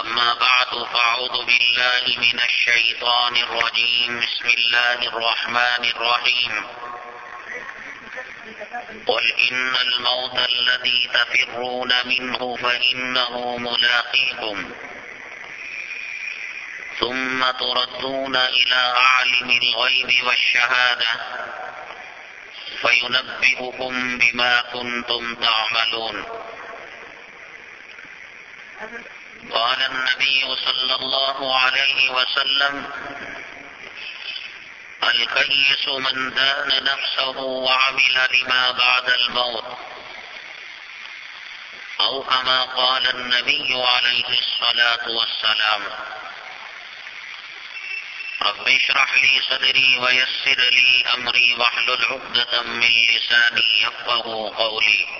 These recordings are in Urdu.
أما بعد فأعوذ بالله من الشيطان الرجيم. بسم الله الرحمن الرحيم. قل إن الموت الذي تفرون منه فإنه ملاقيكم. ثم تردون إلى عالم الغيب والشهادة. فينبئكم بما كنتم تعملون. قال النبي صلى الله عليه وسلم الكيس من دان نفسه وعمل لما بعد الموت. أو كما قال النبي عليه الصلاة والسلام رب اشرح لي صدري ويسر لي أمري واحلل عقدة من لساني يفقه قولي.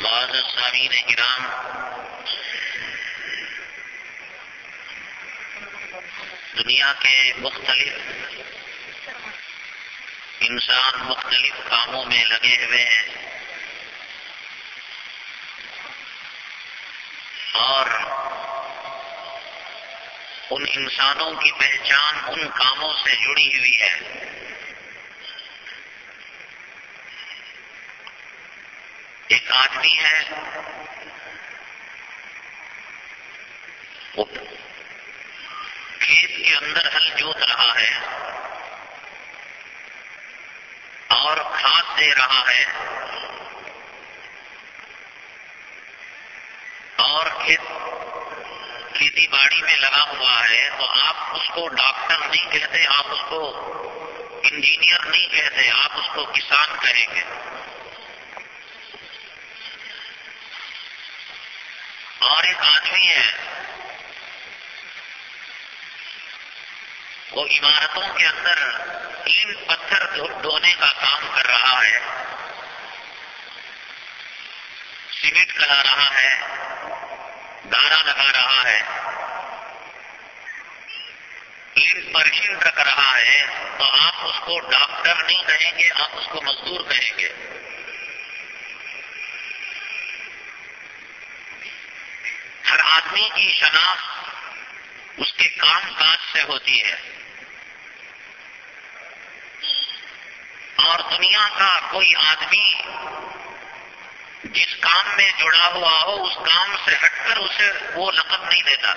معذر سامین کرام دنیا کے مختلف انسان مختلف کاموں میں لگے ہوئے ہیں اور ان انسانوں کی پہچان ان کاموں سے جڑی ہوئی ہے۔ ایک آدمی ہے۔ وہ کھیت کے اندر ہل جوت رہا ہے اور کھاد دے رہا ہے اور کھیت کھیتی باڑی میں لگا ہوا ہے۔ تو آپ اس کو ڈاکٹر نہیں کہتے، آپ اس کو انجینئر نہیں کہتے، آپ اس کو کسان کہیں گے۔ اور ایک آدمی ہے۔ وہ عمارتوں کے اندر تین پتھر دھونے کا کام کر رہا ہے۔ سیمنٹ لگا رہا ہے۔ دارا لگا رہا ہے۔ پرشن رکھ رہا ہے۔ تو آپ اس کو ڈاکٹر نہیں کہیں گے، آپ اس کو مزدور کہیں گے ہر آدمی کی شناخت اس کے کام کاج سے ہوتی ہے۔ اور دنیا کا کوئی آدمی جس کام میں جڑا ہوا ہو، اس کام سے ہٹ کر اسے وہ لقب نہیں دیتا۔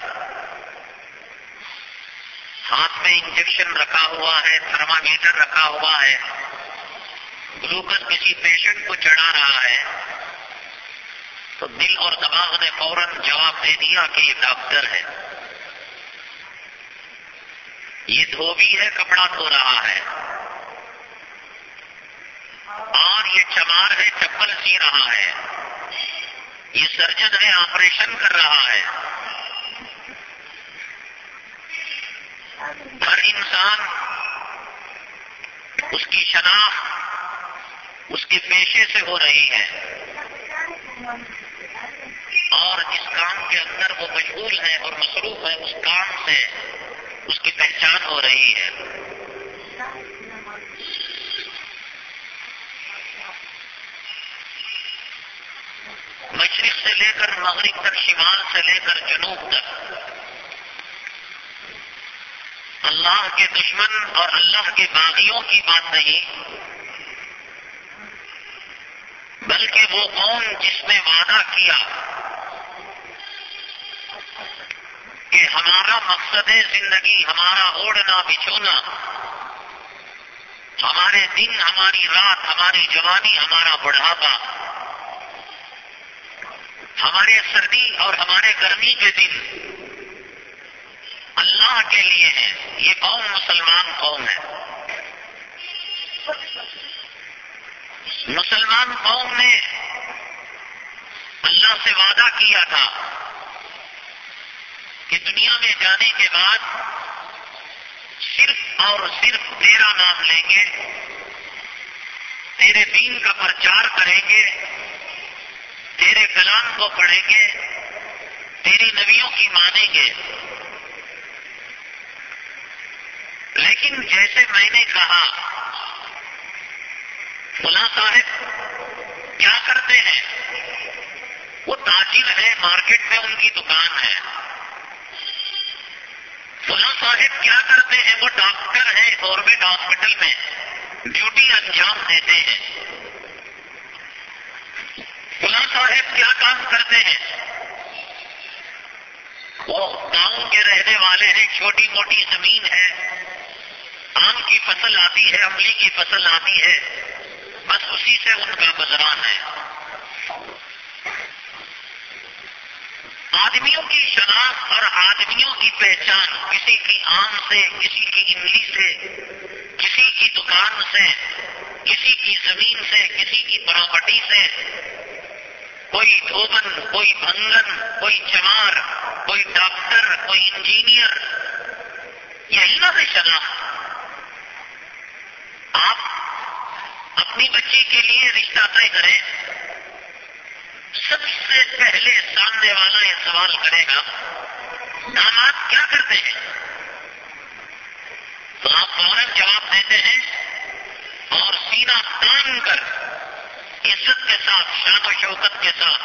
ہاتھ میں انجیکشن رکھا ہوا ہے تھرما میٹر رکھا ہوا ہے۔ گلوکوز کسی پیشنٹ کو چڑھا رہا ہے۔ تو دل اور دماغ نے فوراً جواب دے دیا کہ یہ ڈاکٹر ہے۔ یہ دھوبی ہے، کپڑا دھو رہا ہے۔ اور یہ چمار ہے، چپل سی رہا ہے۔ یہ سرجن ہے، آپریشن کر رہا ہے۔ ہر انسان اس کی شناخت، اس کے پیشے سے ہو رہی ہے۔ اور جس کام کے اندر وہ مشغول ہے اور مصروف ہے، اس کام سے اس کی پہچان ہو رہی ہے۔ مشرق سے لے کر مغرب تک، شمال سے لے کر جنوب تک۔ اللہ کے دشمن اور اللہ کے باغیوں کی بات نہیں، بلکہ وہ قوم جس نے وعدہ کیا۔ کہ ہمارا مقصد ہے زندگی، ہمارا اوڑھنا، بچھونا۔ ہمارے دن، ہماری رات، ہماری جوانی، ہمارا بڑھاپا۔ ہمارے سردی اور ہمارے گرمی کے دن اللہ کے لیے ہیں۔ یہ قوم مسلمان قوم ہے۔ مسلمان قوم نے اللہ سے وعدہ کیا تھا۔ کہ دنیا میں جانے کے بعد صرف اور صرف تیرا نام لیں گے، تیرے دین کا پرچار کریں گے، تیرے کلام کو پڑھیں گے، تیری نبیوں کی مانیں گے۔ لیکن جیسے میں نے کہا، فلاں صاحب کیا کرتے ہیں؟ وہ تاجر ہے، مارکیٹ میں ان کی دکان ہے۔ صاحب کیا کرتے ہیں؟ وہ ڈاکٹر ہیں گورنمنٹ ہاسپٹل میں۔ ڈیوٹی انجام دیتے ہیں۔ فلاں صاحب کیا کام کرتے ہیں؟ وہ گاؤں کے رہنے والے ہیں، چھوٹی موٹی زمین ہے۔ آم کی فصل آتی ہے، املی کی فصل آتی ہے۔ بس اسی سے ان کا گزران ہے۔ آدمیوں کی شناخت اور آدمیوں کی پہچان، کسی کی آم سے، کسی کی املی سے، کسی کی دکان سے، کسی کی زمین سے، کسی کی پراپرٹی سے۔ کوئی دھوبن کوئی بھنگن، کوئی چمار، کوئی ڈاکٹر، کوئی انجینئر، یہی نہ سے شناخت۔ آپ اپنی بچی کے لیے رشتہ طے کریں۔ سب سے پہلے سامنے والا یہ سوال کرے گا داماد کیا کرتے ہیں؟ تو آپ فوراً جواب دیتے ہیں، اور سینا تان کر عزت کے ساتھ شان و شوکت کے ساتھ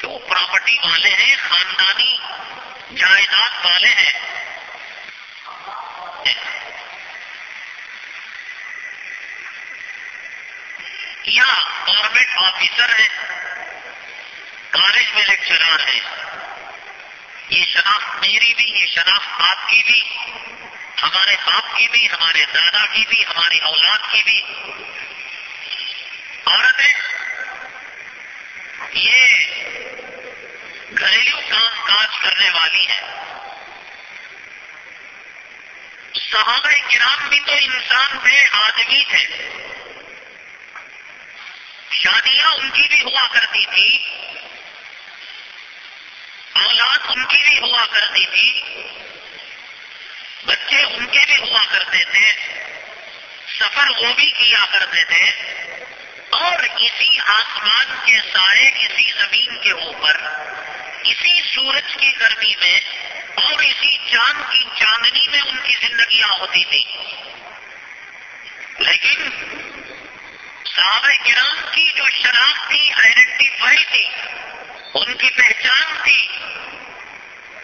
کہ وہ پراپرٹی والے ہیں، خاندانی جائیداد والے ہیں۔ یا گورنمنٹ آفیسر ہیں۔ کالج میں لیکچرار ہیں یہ شناخت میری بھی، یہ شناخت آپ کی بھی، ہمارے باپ کی بھی، ہمارے دادا کی بھی، ہماری اولاد کی بھی۔ عورتیں، یہ گھریلو کام کاج کرنے والی ہیں۔ صحابہ کرام بھی تو انسان تھے آدمی تھے۔ شادیاں ان کی بھی ہوا کرتی تھی اولاد ان کی بھی ہوا کرتی تھی، بچے ان کے بھی ہوا کرتے تھے، سفر وہ بھی کیا کرتے تھے، اور اسی آسمان کے سائے اسی زمین کے اوپر، اسی سورج کی گرمی میں اور اسی چاند کی چاندنی میں ان کی زندگیاں ہوتی تھی لیکن صحابہ کرام کی جو شناخت تھی آئیڈینٹیفائی تھی ان کی پہچان تھی۔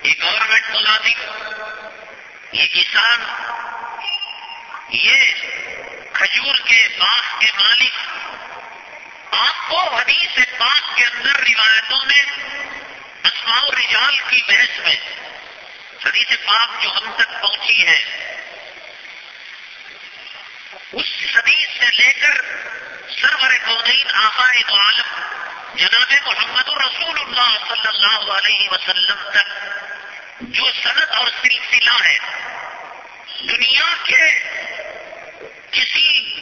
یہ گورنمنٹ ملازم، یہ کسان، یہ کھجور کے باغ کے مالک۔ آپ کو حدیث پاک کے اندر روایتوں میں اسماء رجال کی بحث میں حدیث پاک جو ہم تک پہنچی ہے، اس حدیث سے لے کر سرور کونین آقائے تو عالم جناب محمد رسول اللہ صلی اللہ علیہ وسلم تک جو صنعت اور سلسلہ ہے، دنیا کے کسی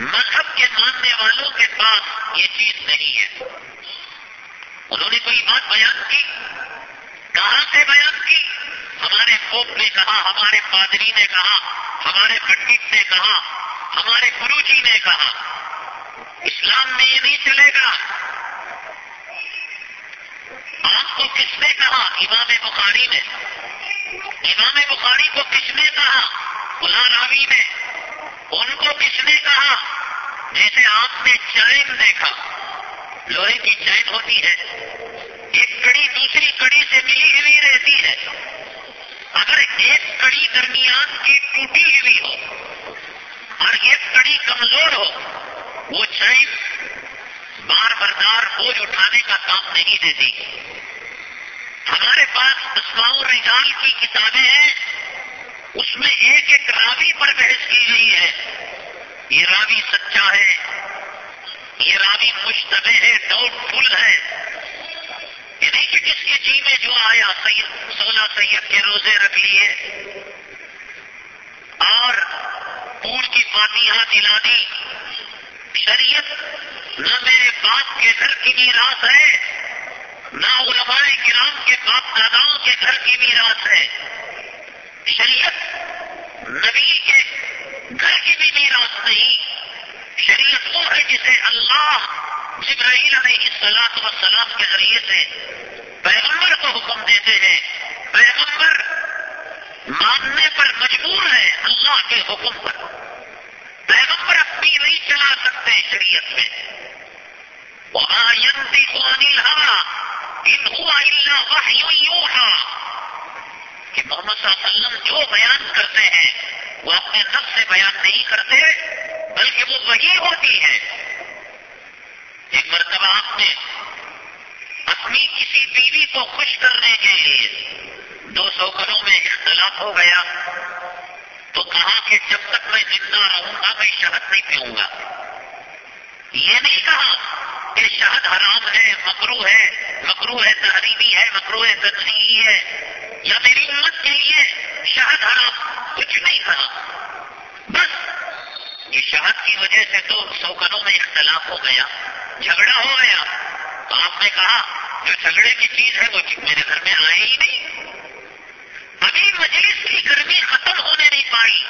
مذہب کے ماننے والوں کے پاس یہ چیز نہیں ہے۔ انہوں نے کوئی بات بیان کی؟ کہاں سے بیان کی؟ ہمارے پوپ نے کہا، ہمارے پادری نے کہا، ہمارے پنڈت نے کہا، ہمارے گرو جی نے کہا۔ اسلام میں یہ نہیں چلے گا۔ کو کس نے کہا؟ امام بخاری نے۔ امام بخاری کو کس نے کہا؟ غلام راوی نے۔ ان کو کس نے کہا؟ جیسے آپ نے چین دیکھا۔ لوہے کی چین ہوتی ہے۔ ایک کڑی دوسری کڑی سے ملی ہوئی رہتی ہے۔ اگر ایک کڑی درمیان کی ٹوٹی ہوئی ہو اور ایک کڑی کمزور ہو، وہ چین بار بردار بوجھ اٹھانے کا کام نہیں دیتی۔ ہمارے پاس اسماؤ رجال کی کتابیں ہیں، اس میں ایک ایک راوی پر بحث کی گئی ہے۔ یہ راوی سچا ہے، یہ راوی مشتبہ ہے ڈاؤٹ فل ہے۔ یہ نہیں کہ جس کے جی میں جو آیا، سید سولہ سید کے روزے رکھ لیے۔ اور پور کی فاتحہ دلا دی شریعت نہ میرے باپ کے گھر کی میراث ہے نہ علماء کرام کے باپ داداؤں کے گھر کی میراث ہے۔ شریعت نبی کے گھر کی بھی میراث نہیں۔ شریعت وہ ہے جسے اللہ جبرائیل علیہ السلاط و سلام کے ذریعے سے پیغمبر کو حکم دیتے ہیں۔ پیغمبر ماننے پر مجبور ہے اللہ کے حکم پر۔ پیغمبر اپنی نہیں چلا سکتے شریعت میں۔ وہاں ینتی خوانی ہوا ان ہوا اللہ وحی کہ محمد صلی اللہ علیہ وسلم جو بیان کرتے ہیں وہ اپنے نفس سے بیان نہیں کرتے بلکہ وہ وہی ہوتی ہے ایک مرتبہ آپ نے اپنی کسی بیوی کو خوش کرنے کے لیے دو سو گھروں میں اختلاف ہو گیا تو کہا کہ جب تک میں زندہ رہوں گا، میں شہد نہیں پیوں گا۔ یہ نہیں کہا کہ شہد حرام ہے مکرو ہے مکرو ہے تحریمی ہے مکرو ہے تنظیحی ہے، یا میری امت کے لیے شہد حرام، کچھ نہیں کہا بس، یہ شہد کی وجہ سے تو سوکروں میں اختلاف ہو گیا، جھگڑا ہو گیا۔ تو آپ نے کہا، جو جھگڑے کی چیز ہے وہ میرے گھر میں آئے ہی نہیں۔ ابھی مجلس کی گرمی ختم ہونے نہیں پائی۔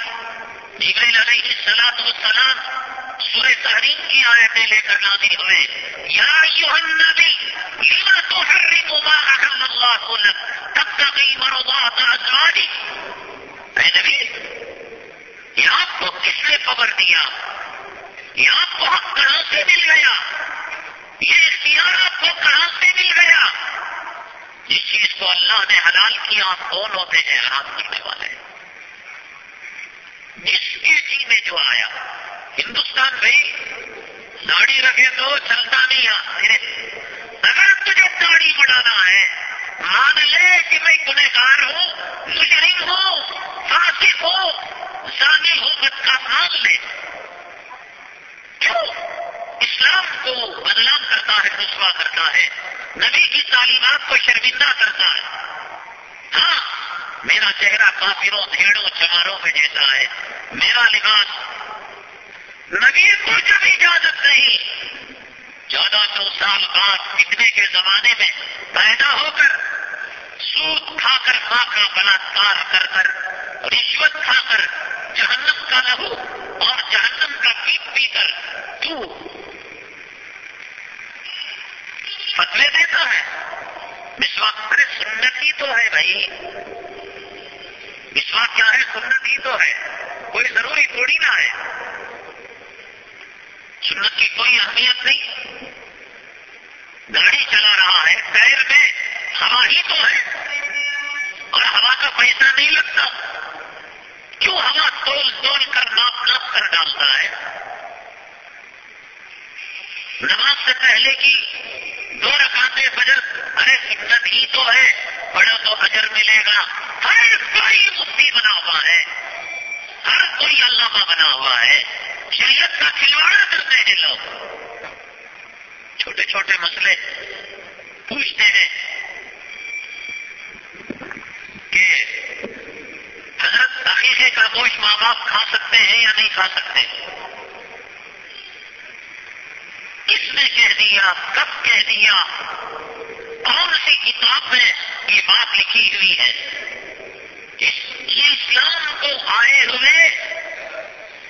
جبریل علیہ السلام و سلام سورہ تحریم کی آیتیں لے کر نازل ہوئے۔ یا النبی لما تحرم ما احل اللہ لك تبتغي مرضات ازواجك اے نبی، یہ آپ کو کس نے خبر دیا؟ یہ آپ کو حق کہاں سے مل گیا؟ یہ اختیار آپ کو کہاں سے مل گیا؟ جس چیز کو اللہ نے حلال کیا، آپ کون ہوتے ہیں حرام کرنے والے جس کے جی میں جو آیا ہندوستان بھائی، داڑھی رکھے تو چلتا نہیں یعنی اگر تجھے داڑھی بڑھانا ہے، مان لے کہ میں گنہگار ہوں، مجرم ہوں، فاسق ہوں زانی ہوں بد کا مان لے۔ کیوں؟ اسلام کو بدنام کرتا ہے، رسوا کرتا ہے۔ نبی کی تعلیمات کو شرمندہ کرتا ہے۔ ہاں میرا چہرہ کافروں، بھیڑوں چماروں میں جیسا ہے۔ میرا لباس نبی کو جب اجازت نہیں، چودہ سو سال بعد اتنے کے زمانے میں پیدا ہو کر سود کھا کر ماں کا بلاத்کار کر کر، رشوت کھا کر جہنم کا لہو اور جہنم کا پیپ پی کر تو فتوے دیتا ہے۔ مسواک ارے سنت ہی تو ہے بھائی۔ مسواک کیا ہے؟ سنت ہی تو ہے۔ کوئی ضروری تھوڑی نہ ہے۔ سنت کی کوئی اہمیت نہیں۔ گاڑی چلا رہا ہے پیر میں ہوا ہی تو ہے۔ اور ہوا کا پیسہ نہیں لگتا۔ کیوں ہوا تول تول کر ناپ ناپ کر ڈالتا ہے؟ نماز سے پہلے کی دو رکاتے فجر، ارے سنت ہی تو ہے، پڑھو تو اجر ملے گا۔ ہر کوئی مفتی بنا ہوا ہے۔ ہر کوئی علامہ بنا ہوا ہے۔ شریعت کا کھلواڑا کرتے ہیں لوگ۔ چھوٹے چھوٹے مسئلے پوچھتے ہیں کہ حضرت عقیقے کا گوشت ماں باپ کھا سکتے ہیں یا نہیں کھا سکتے؟ کس نے کہہ دیا؟ کب کہہ دیا؟ کون سی کتاب میں یہ بات لکھی ہوئی ہے؟ یہ اسلام کو آئے ہوئے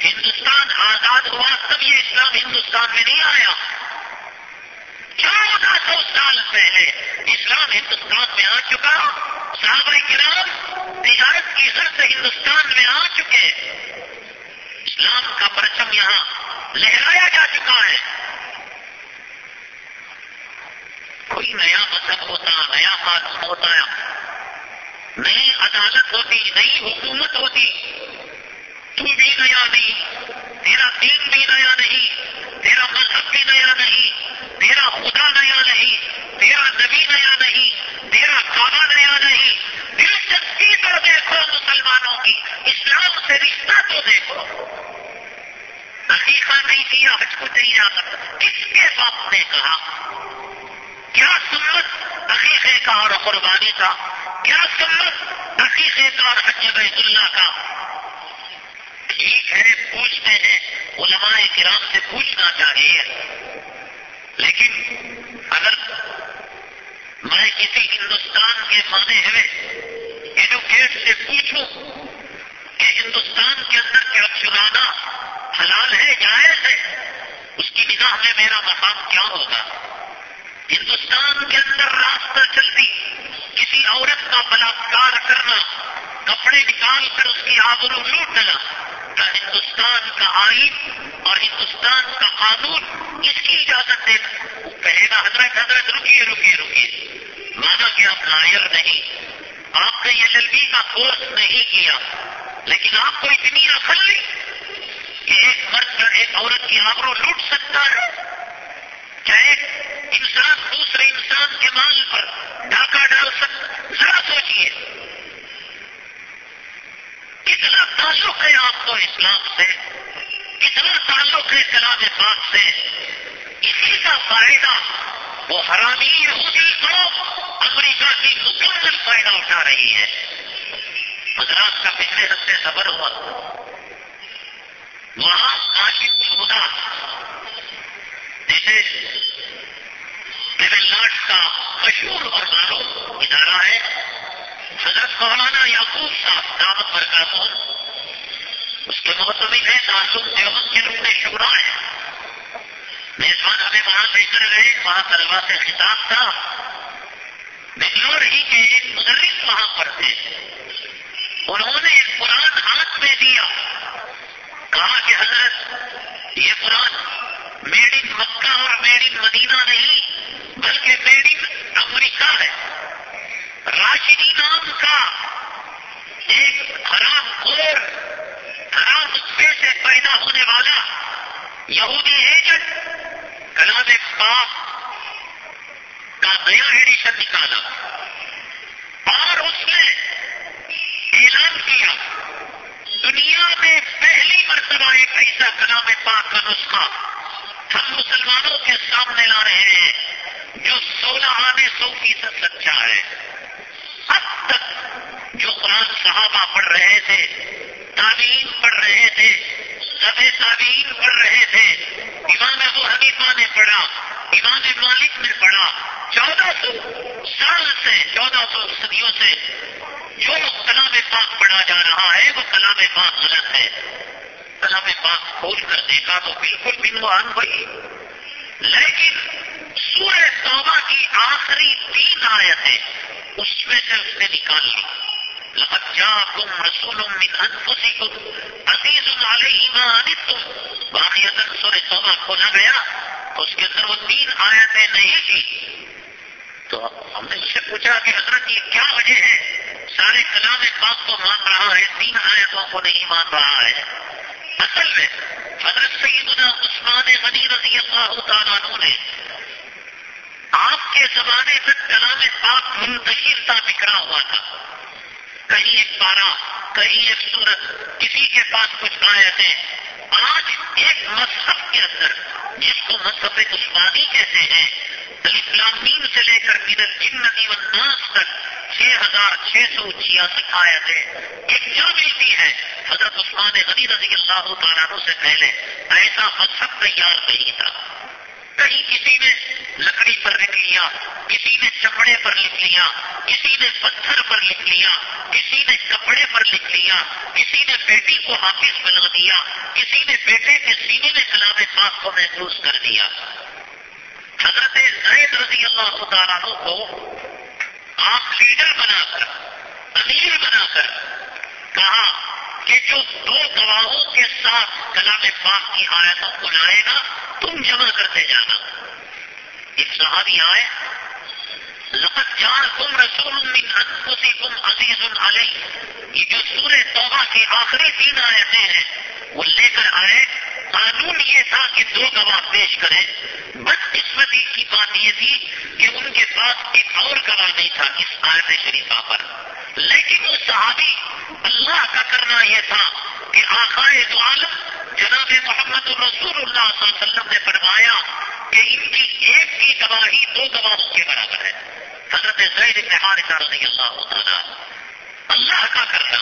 ہندوستان آزاد ہوا تب یہ اسلام ہندوستان میں نہیں آیا۔ چودہ سو سال پہلے اسلام ہندوستان میں آ چکا۔ صحابہ کرام تجارت کی غرض ہندوستان میں آ چکے۔ اسلام کا پرچم یہاں لہرایا جا چکا ہے۔ کوئی نیا مذہب ہوتا، نیا قانون ہوتا۔ نئی عدالت ہوتی، نئی حکومت ہوتی۔ تو بھی نیا نہیں، تیرا دین بھی نیا نہیں، تیرا مذہب بھی نیا نہیں، تیرا خدا نیا نہیں، تیرا نبی نیا نہیں، تیرا کعبہ نیا نہیں۔ دلچسپی تو دیکھو مسلمانوں کی، اسلام سے رشتہ تو دیکھو۔ عقیقہ نہیں کیا، حج کو نہیں جا سکتا کس کے باپ نے کہا، کیا سنت عقیقے کا اور قربانی کا؟ کیا سنت عقیقے کا اور حج بیت اللہ کا؟ ٹھیک ہے، پوچھتے ہیں، علماء کرام سے پوچھنا چاہیے۔ لیکن اگر میں کسی ہندوستان کے مانے ہوئے، ایڈوکیٹ سے پوچھوں کہ ہندوستان کے اندر کیا چلانا حلال ہے، جائز ہے، اس کی نگاہ میں میرا مقام کیا ہوگا؟ ہندوستان کے اندر راستہ چلتی کسی عورت کا بلاکار کرنا، کپڑے نکال کر اس کی آبرو لوٹنا کا ہندوستان کا آئین اور ہندوستان کا قانون اس کی اجازت دے کہے گا حضرت حضرت، رکیے رکیے رکیے۔ مانا کہ آپ لائر نہیں۔ آپ نے ایل ایل بی کا کورس نہیں کیا۔ لیکن آپ کو اتنی عقل نہیں کہ ایک مرد کا ایک عورت کی آبرو لوٹ سکتا ہے۔ کیا ایک انسان دوسرے انسان کے مال پر ڈھاکہ ڈال سکتا ذرا سوچیے کتنا تعلق ہے آپ کو اسلام سے کتنا تعلق ہے کلام پاک سے۔ اسی کا فائدہ، وہ حرامی یہودی کو امریکہ کی مکمل فائدہ اٹھا رہی ہے۔ مدراس کا پچھلے ہفتے سفر ہوا۔ وہاں عاشق خدا، جسے لاٹ کا مشہور اور معروف ادارہ ہے حضرت مولانا یعقوب صاحب دعوت برکات اس کے موسمی ہے تعلق دیوبند کے روپ میں شورا ہے۔ میزبان ہمیں وہاں لے کر گئے، وہاں طلبا سے خطاب تھا۔ بنگلور ہی کے ایک مدرس وہاں پر تھے انہوں نے ایک قرآن ہاتھ میں دیا۔ کہا کہ حضرت، یہ قرآن میڈ ان مکہ اور میڈ ان مدینہ نہیں، بلکہ میڈ ان امریکہ ہے۔ راشدی نام کا ایک حرام خور حرام نسخے سے پیدا ہونے والا یہودی ایجنٹ کلام پاک کا نیا ایڈیشن نکالا۔ اور اس نے اعلان کیا، دنیا میں پہلی مرتبہ ایک ایسا کلام پاک کا نسخہ ہم مسلمانوں کے سامنے لا رہے ہیں، جو سولہ آنے سو فیصد سچا ہے۔ اب تک جو قرآن صحابہ پڑھ رہے تھے تعلیم پڑھ رہے تھے سب تعلیم پڑھ رہے تھے، امام ابو حنیفہ نے پڑھا، امام مالک نے پڑھا، چودہ سو سال سے، چودہ سو صدیوں سے جو کلام پاک پڑھا جا رہا ہے، وہ کلام پاک غلط ہے۔ کلام پاک کھول کر دیکھا تو بالکل بنوان بھائی لیکن سورہ توبہ کی آخری تین آیتیں اس میں سے اس نے نکال لی۔ لجا تم رسول انفسی تم عزیز علیہ ہی تم باقی اگر سورہ توبہ کھولا گیا۔ تو اس کے اندر وہ تین آیتیں نہیں تھی تو ہم نے اس سے پوچھا کہ حضرت یہ کیا وجہ ہے؟ سارے کلام پاک کو مان رہا ہے، تین آیتوں کو نہیں مان رہا ہے۔ اصل میں حضرت سیدنا عثمان غنی رضی اللہ تعالیٰ نے آپ کے زمانے میں کلام پاک منتشر تھا بکھرا ہوا تھا۔ کہیں ایک پارا کہیں ایک سورت، کسی کے پاس کچھ آئے تھے آج ایک مذہب کے اندر جس کو مذہب عثمانی کہتے ہیں اسلامین سے لے کر جن ندی الناس تک چھ ہزار چھ سو چھیاسی آئے تھے ایک جو ملتی ہے حضرت عثمان غنی رضی اللہ تعالیٰ سے پہلے، ایسا مذہب تیار نہیں تھا۔ کہیں کسی نے لکڑی پر لکھ لیا، کسی نے چمڑے پر لکھ لیا، کسی نے پتھر پر لکھ لیا، کسی نے کپڑے پر لکھ لیا، کسی نے بیٹی کو حافظ بنا دیا، کسی نے بیٹے کے سینے میں کلام پاک کو محسوس کر دیا۔ حضرت زید رضی اللہ تعالیٰ کو آپ لیڈر بنا کر، امیر بنا کر کہا کہ جو دو گواہوں کے ساتھ کلام پاک کی آیتوں کو لائے گا، تم جمع کرتے جانا۔ ایک صحابی آئے لقت جان تم رسول من انفسی عزیز علیہ۔ یہ جو سورہ توبہ کی آخری تین آیتیں ہیں، وہ لے کر آئے۔ قانون یہ تھا کہ دو گواہ پیش کریں۔ بدقسمتی کی بات یہ تھی کہ ان کے پاس ایک اور گواہ نہیں تھا، اس آیت شریفہ پر۔ لیکن وہ صحابی اللہ کا کرنا یہ تھا کہ آخائے دو عالم جناب محمد رسول اللہ صلی اللہ علیہ وسلم نے فرمایا کہ ان کی ایک کی گواہی دو گواہوں کے برابر ہے۔ حضرت زید حارثہ رضی اللہ تعالیٰ اللہ کا کرنا۔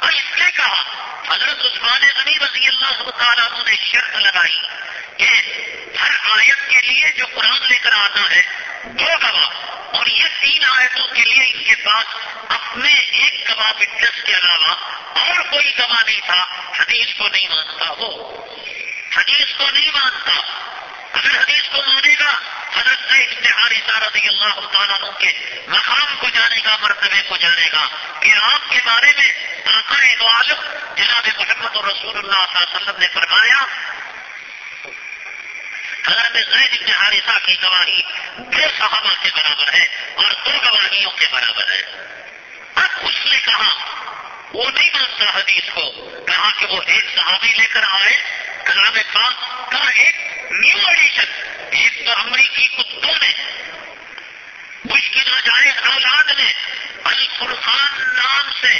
اور اس نے کہا، حضرت عثمان غنی رضی اللہ تعالیٰ نے شرط لگائی کہ ہر آیت کے لیے جو قرآن لے کر آتا ہے، دو گواہ۔ اور یہ تین آیتوں کے لیے ان کے پاس اپنے ایک گواہ فٹنس کے علاوہ اور کوئی گواہ نہیں تھا۔ حدیث کو نہیں مانتا وہ۔ حدیث کو نہیں مانتا۔ اگر حدیث کو مانے گا، حضرت سے اشتہار رضی اللہ تعالیٰ کے مقام کو جانے گا، مرتبے کو جانے گا کہ آپ کے بارے میں دو عالم جناب محمد رسول اللہ صلی اللہ علیہ وسلم نے فرمایا حضرت زید ابن حارثہ کی گواہی دو صحابہ کے برابر ہے اور دو گواہیوں کے برابر ہے۔ اب اس نے کہا، وہ نہیں مانتا حدیث کو۔ کہا کہ وہ ایک صحابی لے کر آئے، کلام پاک کا ایک نیو ایڈیشن، ایک تو امریکی کتوں نے مشکل جائے اولاد نے الفرقان نام سے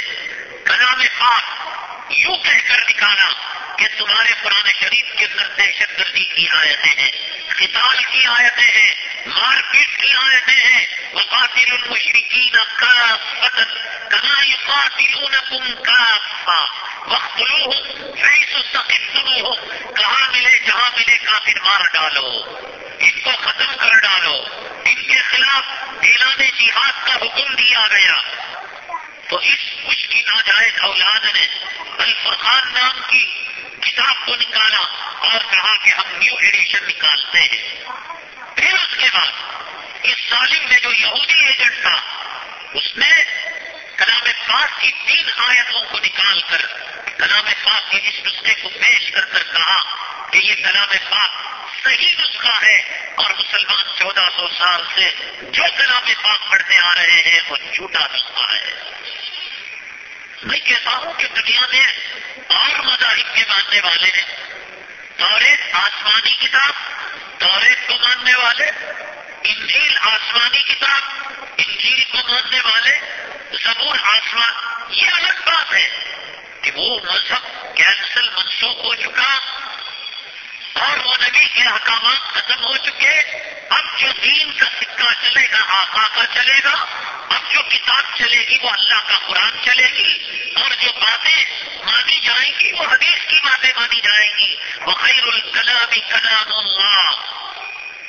کلام پاک یوں کہہ کر نکالا کہ تمہارے پرانے شریف کے اندر دہشت گردی کی آیتیں ہیں، قتال کی آیتیں ہیں۔ مار پیٹ کی آیتیں ہیں۔ وقاتل المشرقین کا فتن کمائی قاتل کم کا وقت ہو کہاں ملے؟ جہاں ملے؟ کافر مار ڈالو۔ ان کو ختم کر ڈالو۔ ان کے خلاف اعلان جہاد کا حکم دیا گیا۔ تو اس کچھ کی ناجائز اولاد نے الفرقان نام کی کتاب کو نکالا اور کہا کہ ہم نیو ایڈیشن نکالتے ہیں۔ پھر اس کے بعد اس ظالم میں جو یہودی ایجنٹ تھا، اس نے کلام پاک کی تین آیتوں کو نکال کر کلام پاک کے اس نسخے کو پیش کر کر کہا کہ یہ کلام پاک صحیح نسخہ ہے اور مسلمان چودہ سو سال سے جو کلام پاک پڑھتے آ رہے ہیں، وہ جھوٹا نسخہ ہے۔ میں کہتا ہوں کہ دنیا میں اور مذاہب کے ماننے والے ہیں۔ توریت آسمانی کتاب توریت کو ماننے والے، انجیل آسمانی کتاب، انجیل کو ماننے والے، زبور آسمان، یہ الگ بات ہے کہ وہ مذہب کینسل منسوخ ہو چکا اور وہ نبی کے احکامات ختم ہو چکے۔ اب جو دین کا سکہ چلے گا، آقا کا چلے گا، اب جو کتاب چلے گی، وہ اللہ کا قرآن چلے گی اور جو باتیں مانی جائیں گی، وہ حدیث کی باتیں مانی جائیں گی۔ وہ خیر الکلام کلام اللہ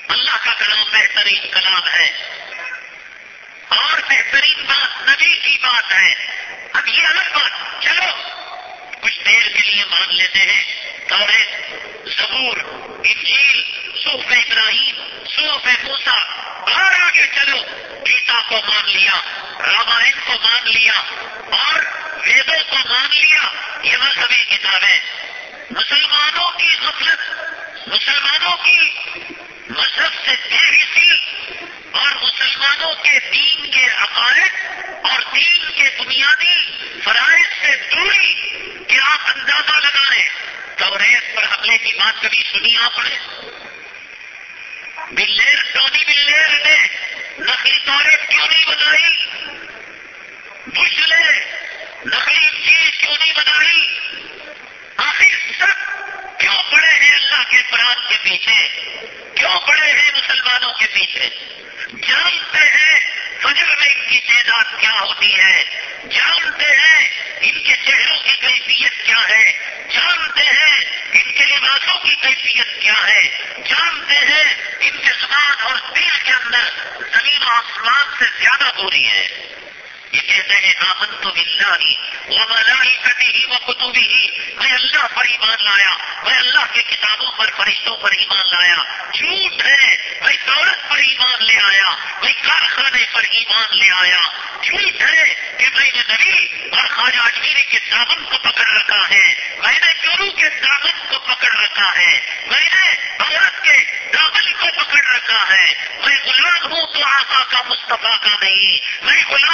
اللہ کا کلام بہترین کلام ہے۔ اور بہترین بات نبی کی بات ہے۔ اب یہ الگ بات، چلو۔ کچھ دیر کے لیے مان لیتے ہیں۔ زبور، انجیل صوف ابراہیم صوف موسا باہر آگے چلو۔ گیتا کو مان لیا رامائن کو مان لیا۔ اور ویدوں کو مان لیا، یہ مذہبی کتابیں۔ مسلمانوں کی غفلت، مسلمانوں کی مذہب سے بے اور مسلمانوں کے دین کے عقائد اور دین کے بنیادی فرائض سے دوری کیا آپ اندازہ لگائیں۔ توریت پر حملے کی بات کبھی سنی آپ نے؟ بلیر، ٹونی بلیر نے نقلی توریت کیوں نہیں بنائی؟ بش نے نقلی چیز کیوں نہیں بنائی آخر سب کیوں پڑے ہیں اللہ کے پران کے پیچھے؟ کیوں پڑے ہیں مسلمانوں کے پیچھے؟ جانتے ہیں فجر میں ان کی تعداد کیا ہوتی ہے؟ جانتے ہیں ان کے چہروں کی کیفیت کیا ہے؟ جانتے ہیں ان کے لباسوں کی کیفیت کیا ہے؟ جانتے ہیں ان کے زبان اور دل کے اندر زمین و آسمان سے زیادہ دوری ہے۔ یہ کہتے ہیں آمن تو ملنا ہی وہ ملائی کبھی ہی وہ کتبی ہی میں اللہ پر ایمان لایا، میں اللہ کی کتابوں پر، فرشتوں پر ایمان لایا۔ جھوٹ ہے، میں دولت پر ایمان لے آیا، میں کارخانے پر ایمان لے آیا۔ جھوٹ ہے کہ میں نے نبی اور خواجہ اجمیری کے دامن کو پکڑ رکھا ہے۔ میں نے گرو کے دامن کو پکڑ رکھا ہے۔ میں نے عورت کے دامن کو پکڑ رکھا ہے۔ میں غلام ہوں تو آقا کا مصطفیٰ کا نہیں۔ میں غلام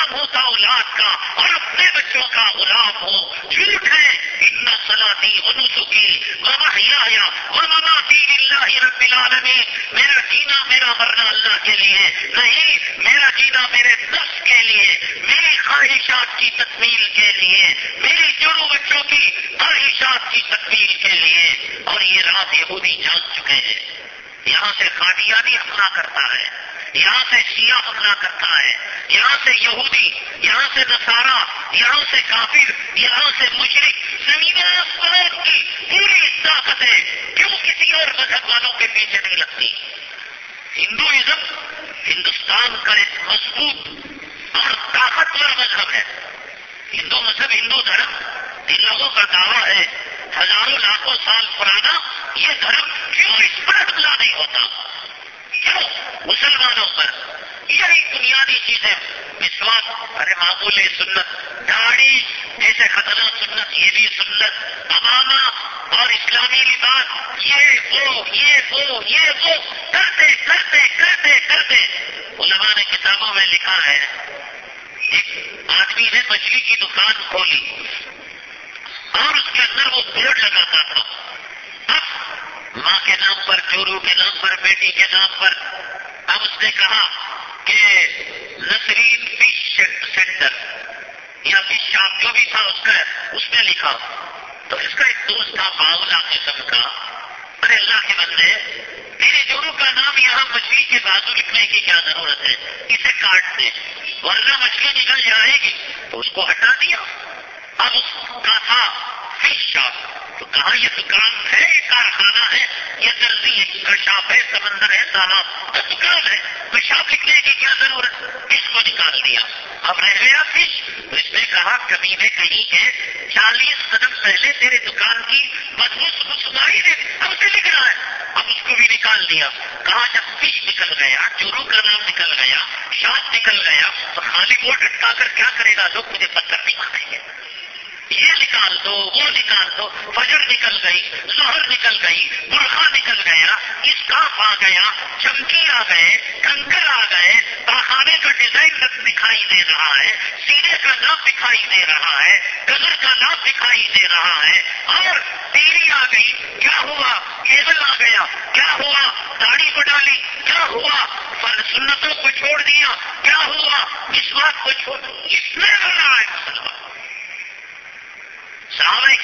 اولاد کا اور اپنے بچوں کا غلام ہوں۔ جھوٹ ہے۔ اتنا سلاتی انسکی ومحیا ومماتی اللہ رب العالمین۔ میرا جینا میرا مرنا اللہ کے لیے۔ نہیں، میرا جینا میرے دس کے لیے۔ میری خواہشات کی تکمیل کے لیے۔ میری جڑوں بچوں کی خواہشات کی تکمیل کے لیے۔ اور یہ رات یہودی جان چکے ہیں۔ یہاں سے قادیانی حملہ کرتا ہے۔ یہاں سے شیعہ حملہ کرتا ہے۔ یہاں سے یہودی یہاں سے نسارا یہاں سے کافر، یہاں سے مشرق زمین آسمان کی پوری طاقتیں کیوں کسی اور مذہب والوں کے پیچھے نہیں لگتی؟ ہندوازم ہندوستان کا ایک مضبوط اور طاقتور مذہب ہے۔ ہندو مذہب، ہندو دھرم، ان لوگوں کا دعویٰ ہے ہزاروں لاکھوں سال پرانا، یہ دھرم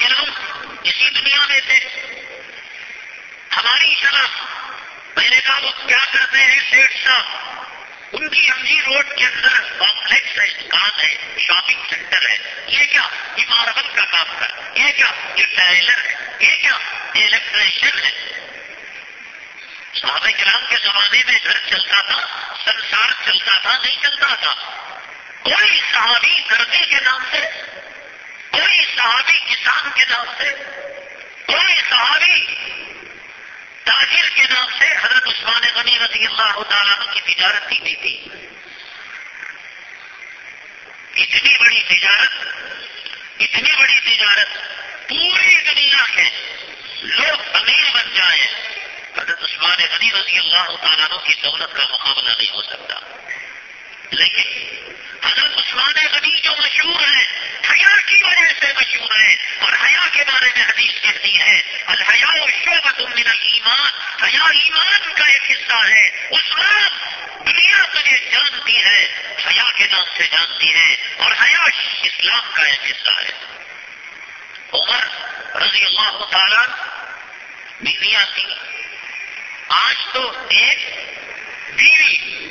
صحابہ کرام اسی دنیا میں تھے۔ ہماری شرح میں نے کہا وہ کیا کرتے ہیں سیٹ صاحب؟ ان کی امجی روڈ کے اندر کمپلیکس ہے دکان ہے شاپنگ سینٹر ہے۔ یہ کیا؟ عمارت کا کام کر یہ کیا؟ یہ ٹائلر ہے۔ یہ کیا؟ الیکٹریشین ہے۔ صحابہ کرام کے زمانے میں گھر چلتا تھا، سنسار چلتا تھا، نہیں چلتا تھا۔ کوئی صحابی دردی کے نام سے کوئی صحابی کسان کے نام سے کوئی صحابی تاجر کے نام سے حضرت عثمان غنی رضی اللہ تعالیٰ کی تجارت ہی نہیں تھی۔ اتنی بڑی تجارت، اتنی بڑی تجارت، پوری دنیا کے لوگ امیر بن جائیں۔ حضرت عثمان غنی رضی اللہ تعالیٰ کی دولت کا مقابلہ نہیں ہو سکتا۔ لیکن حضرت عثمان غنی جو مشہور ہیں، حیا کی وجہ سے مشہور ہیں اور حیا کے بارے میں حدیث کہتی ہے الحیا و شعبت من ایمان حیا ایمان کا ایک حصہ ہے۔ عثمان دنیا تجھے جانتی ہے، حیا کے نام سے جانتی ہے اور حیا اسلام کا ایک حصہ ہے۔ عمر رضی اللہ تعالیٰ بیویاں تھی آج تو ایک بیوی،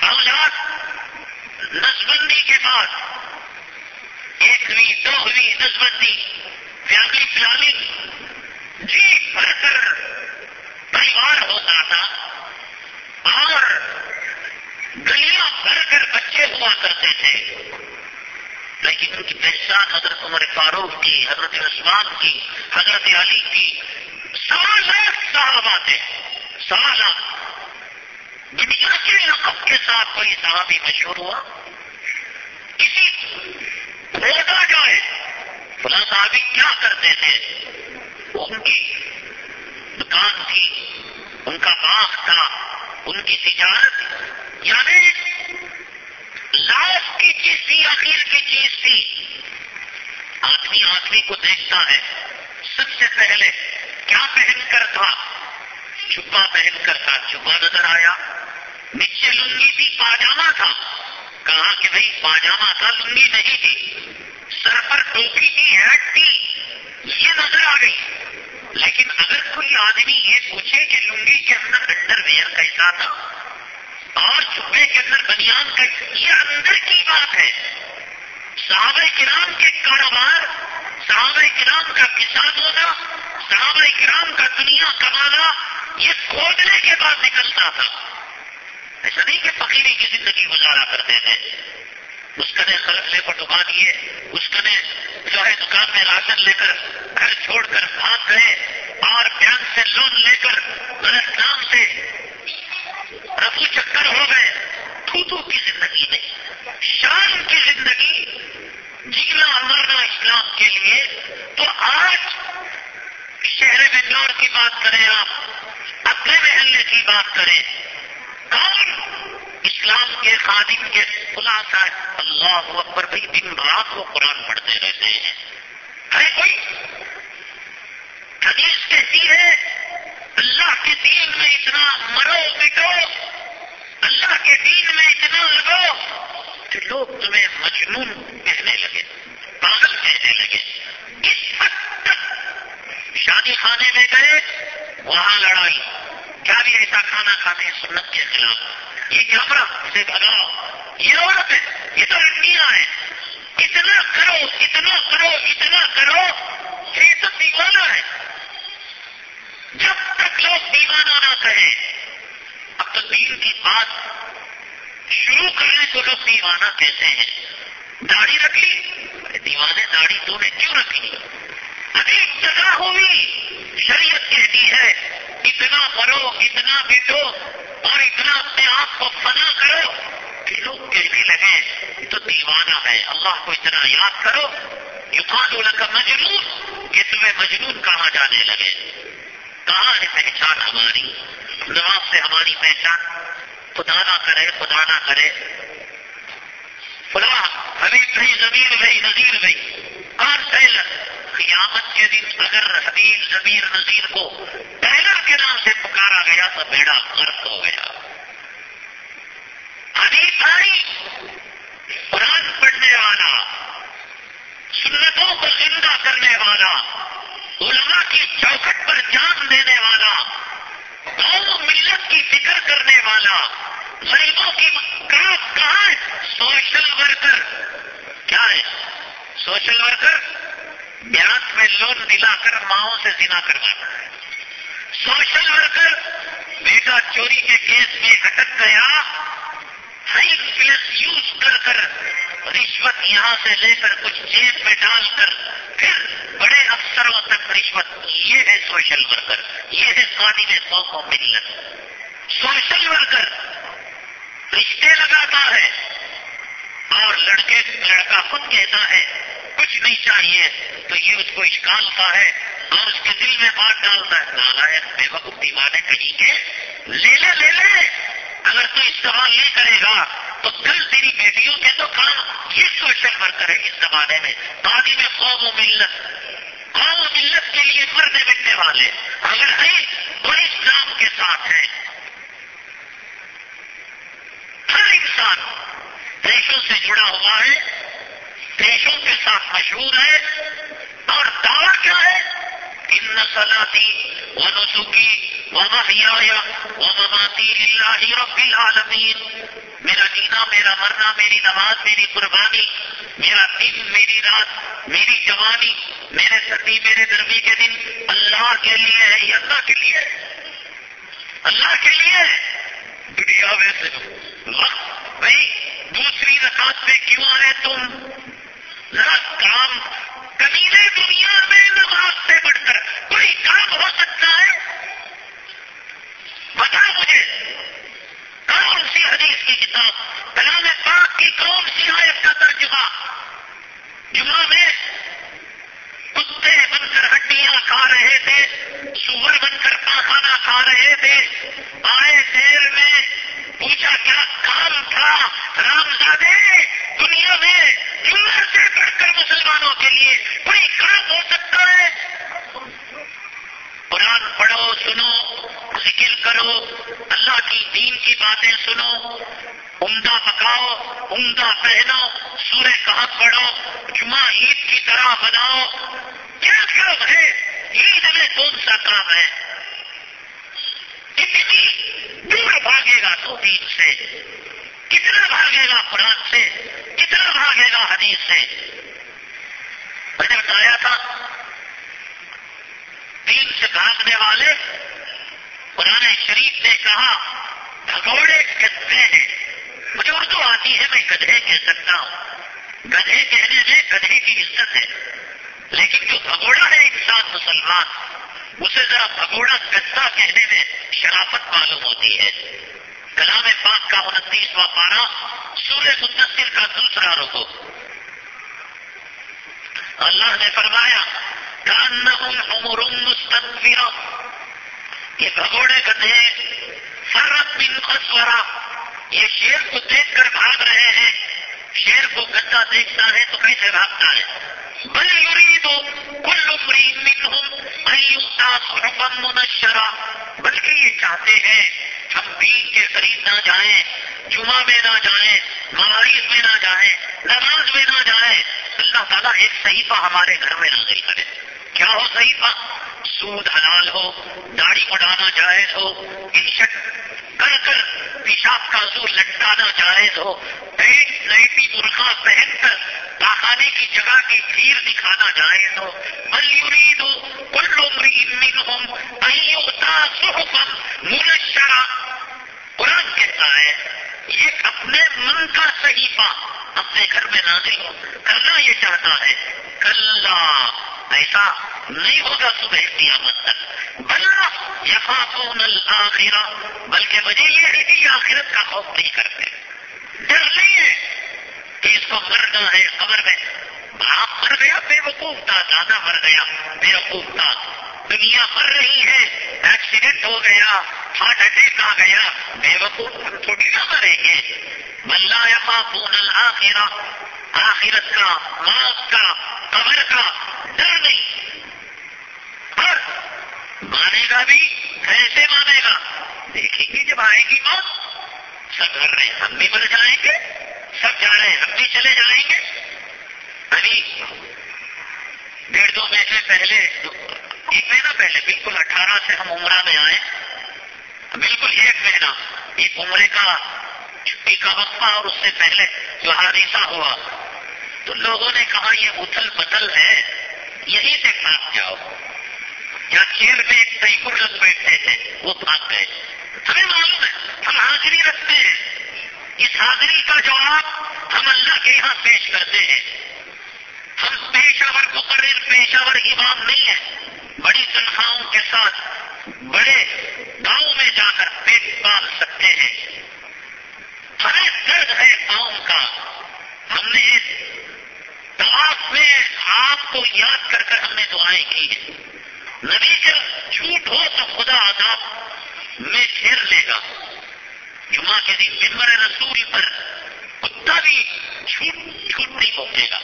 اولاد نسبندی کے بعد ایکویں دوہویں نسبندی فیملی پلاننگ جی بھر کر پریوار ہوتا تھا اور گلیاں بھر کر بچے ہوا کرتے تھے۔ لیکن ان کی پہچان حضرت عمر فاروق کی، حضرت عثمان کی، حضرت علی کی لاکھ صحابہ تھے لاکھ۔ دنیا کے لقب کے ساتھ کوئی صحابی مشہور ہوا، کسی بولا جائے، فلاں صحابی کیا کرتے تھے؟ ان کی دکان تھی، ان کا باغ تھا، ان کی تجارت یعنی لاس کی چیز تھی، آخر کی چیز تھی۔ آدمی آدمی کو دیکھتا ہے، سب سے پہلے کیا پہن کر تھا؟ چھپا پہن کر تھا چھپا نظر آیا۔ نیچے لنگی تھی پاجامہ تھا۔ کہا کہ بھائی پاجامہ تھا، لنگی نہیں تھی۔ سر پر ٹوپی تھی ہیٹ تھی۔ یہ نظر آ گئی۔ لیکن اگر کوئی آدمی یہ پوچھے کہ لنگی کے اندر انڈر ویئر کیسا تھا، اور چھپے کے اندر بنیان کا یہ اندر کی بات ہے۔ صحابہ کرام کے کاروبار، صحابہ کرام کا کسان ہونا صحابہ کرام کا دنیا کمانا یہ کھودنے کے بعد نکلتا تھا۔ ایسا نہیں کہ فقیری کی زندگی گزارا کرتے تھے اس کا نے لے پر ڈبا دیے اس کا نے جو ہے دکان میں راشن لے کر گھر چھوڑ کر بھاگ گئے، اور بینک سے لون لے کر غلط نام سے رفو چکر ہو گئے۔ تھوتو کی زندگی نہیں، شان کی زندگی جینا مرنا اسلام کے لیے۔ تو آج شہر بنگلور کی بات کریں آپ، اپنے محلے کی بات کریں۔ کون اسلام کے خادم کے خلاصہ اللہ اکبر بھائی دن رات کو قرآن پڑھتے رہتے ہیں۔ ہے کوئی حدیث کہتی ہے، اللہ کے دین میں اتنا مرو، مٹو۔ اللہ کے دین میں اتنا لگو کہ لوگ تمہیں مجنون کہنے لگے، پاگل کہنے لگے۔ اس حد تک شادی خانے میں گئے، وہاں لڑائی۔ کیا بھی ایسا کھانا کھاتے ہیں سنت کے خلاف؟ یہ کیمرہ اسے بھگاؤ یہ عورت ہے، یہ تو انڈیا ہے اتنا کرو اتنا کرو اتنا کرو یہ تو دیوانہ ہے۔ جب تک لوگ دیوانہ نہ کہیں، اب تو دین کی بات شروع کرنے کو لوگ دیوانہ کہتے ہیں۔ داڑھی رکھی دیوانے داڑھی تو نے کیوں رکھی ابھی جگہ ہوئی شریعت کہتی ہے، اتنا کرو اتنا بیٹو اور اتنا اپنے آپ کو فنا کرو کہ لوگ کہنے لگے تو دیوانہ ہے، اللہ کو اتنا یاد کرو۔ یہ کا مجنون، یہ تمہیں مجنون کہاں جانے لگے؟ کہاں ہے پہچان ہماری؟ نماز سے ہماری پہچان۔ خدا نہ کرے، خدا نہ کرے۔ فلاں حبیب بھائی زمین بھائی نذیر بھائی کون ٹیلر قیامت کے دن اگر حبیب زمیر نذیر کو ٹیلر کے نام سے پکارا گیا تو بیڑا غرق ہو گیا۔ حبیب بھائی قرآن پڑھنے والا، سنتوں کو زندہ کرنے والا، علماء کی چوکٹ پر جان دینے والا، قوم ملت کی فکر کرنے والا، غریبوں کی کام کہاں ہے سوشل ورکر۔ کیا ہے؟ Social worker? بیاس میں لون دلا کر ماؤں سے زنا کروانا ہے۔ سوشل ورکر بیٹا چوری کے کیس میں اٹک گیا۔ ہائی پلس یوز کر کر رشوت یہاں سے لے کر کچھ جیب میں ڈال کر پھر بڑے افسروں تک رشوت۔ یہ ہے سوشل ورکر۔ یہ ہے قادم سو کو ملت۔ سوشل ورکر رشتے لگاتا ہے۔ اور لڑکے لڑکا خود کہتا ہے، کچھ نہیں چاہیے۔ تو یہ اس کو اشکالتا ہے اور اس کے دل میں بات ڈالتا ہے۔ نالائق بے وقت دیوانے کہیں کے لے لے لے لے۔ اگر تو استعمال نہیں کرے گا، تو کل تیری بیٹیوں کے تو کام یہ سوشل ورکر ہے اس زمانے میں۔ آدھی میں قوم و ملت، قوم و ملت کے لیے مرنے ملنے والے۔ اگر ہے تو اسلام کے ساتھ ہیں، ہر انسان دیشوں سے جڑا ہوا ہے دیشوں کے ساتھ مشہور ہے۔ اور دعویٰ کیا ہے؟ ان نسلاتی و نسخی و محیا و مماتی اللہ رب العالمین میرا جینا، میرا مرنا، میری نماز، میری قربانی، میرا دن، میری رات، میری جوانی، میرے سردی، میرے نرمی کے دن۔ اللہ کے لیے ہے، یہ اللہ کے لیے اللہ کے لیے دنیا میں سے۔ بھائی دوسری رکعت پہ کیوں آئے تم؟ ذرا کام کبیلے دنیا میں نماز سے بڑھ کر کوئی کام ہو سکتا ہے؟ بتا مجھے، کون سی حدیث کی کتاب؟ کلام پاک کی کون سی آیت کا ترجمہ؟ جمعہ میں کتے بن کر ہڈیاں کھا رہے تھے، سور بن کر پاخانہ کھا رہے تھے، آئے دیر میں پوچھا کیا کام تھا؟ رامزادے، دنیا میں جمعہ سے بڑھ کر مسلمانوں کے لیے کوئی کام ہو سکتا ہے؟ قرآن پڑھو، سنو ذکر کرو، اللہ کی دین کی باتیں سنو، عمدہ پکاؤ، عمدہ پہنو، سورہ کہاں پڑھو، جمعہ عید کی طرح بناؤ کیا کام ہے؟ عید میں کون سا کام ہے؟ دور بھاگے گا تو سے۔ کتنا بھاگے گا قرآن سے؟ کتنا بھاگے گا حدیث سے؟ میں نے بتایا تھا، دین سے بھاگنے والے قرآن شریف نے کہا، بھگوڑے کتنے ہیں۔ مجھے اردو آتی ہے، میں گدھے کہہ سکتا ہوں۔ گدھے کہنے میں گدھے کی عزت ہے، لیکن جو بھگوڑا ہے انسان، مسلمان اسے ذرا بھگوڑا گدا کہنے میں شرافت معلوم ہوتی ہے۔ کلام پاک کا انتیسواں پارا سورہ متصر کا دوسرا رکو۔ اللہ نے فرمایا عمر مستنفرا یہ بھگوڑے گدھے فرق بن اسورا یہ شیر کو دیکھ کر بھاگ رہے ہیں۔ شیر کو گدا دیکھتا ہے تو کیسے بھاگتا ہے۔ بل یوری دو کل حکم منشرا، بلکہ یہ چاہتے ہیں ہم دین کے قریب نہ جائیں، جمعہ میں نہ جائیں مواریز میں نہ جائیں، نماز میں نہ جائیں۔ اللہ تعالیٰ ایک صحیفہ ہمارے گھر میں نازل کرے۔ کیا ہو صحیفہ؟ سود حلال ہو، داڑھی بڑھانا جائز ہو انشٹ کر کر پیشاب کا زور لٹکانا جائز ہو پیٹ نیٹی، برقع پہن کر پاخانے کی جگہ کی بھیڑ دکھانا جائز ہو ملیوری دو کلو مرین منشرا قرآن کہتا ہے، یہ اپنے من کا صحیفہ اپنے گھر میں نازل ہو، کرنا یہ چاہتا ہے۔ کل ایسا نہیں ہوگا صبح قیامت تک۔ بلّہ یفافون الآخرہ، بلکہ وجہ یہ ہے کہ یہ آخرت کا خوف نہیں کرتے۔ ڈر نہیں ہے۔ کہ اس کو مرنا ہے خبر میں۔ باپ مر گیا، بے وقوف تھا، دادا مر گیا، بے وقوف تھا۔ دنیا مر رہی ہے ایکسیڈنٹ ہو گیا ہارٹ اٹیک آ گیا، بے وقوف تھوڑی نہ مریں گے۔ بلّہ یفافون الآخرہ آخرت کا، موت کا، قبر کا ڈر نہیں۔ اور مانے گا بھی کیسے مانے گا۔ دیکھیں گے جب آئے گی موت، سب گھر رہے ہم بھی مر جائیں گے۔ سب جا رہے ہیں۔ ہم بھی چلے جائیں گے۔ ابھی ڈیڑھ دو مہینے پہلے ایک مہینہ پہلے، بالکل اٹھارہ سے ہم عمرہ میں آئے۔ بالکل ایک مہینہ۔ ایک عمرے کا چھٹی کا وقفہ اور اس سے پہلے جو حادثہ ہوا۔ تو لوگوں نے کہا، یہ اتل پتل ہے۔ یہیں سے بھاگ جاؤ۔ یا چیر میں ایک سائیکل لوگ بیٹھتے تھے، وہ بھاگ گئے۔ ہمیں معلوم ہے، ہم حاضری رکھتے ہیں۔ اس حاضری کا جواب ہم اللہ کے یہاں پیش کرتے ہیں۔ ہم پیشہ ور مقرر پیشہ ور امام نہیں ہے بڑی تنخواہوں کے ساتھ بڑے گاؤں میں جا کر پیٹ پال سکتے ہیں۔ ہمیں درد ہے قوم کا۔ ہم نے طواف میں آپ کو یاد کر کر ہم نے دعائیں کی ہیں۔ نبی جب جھوٹ ہو تو خدا آداب میں گھیر لے گا۔ جمعہ کے دن ممبر رسول پر کتا بھی جھوٹ جھوٹ نہیں بولے گا۔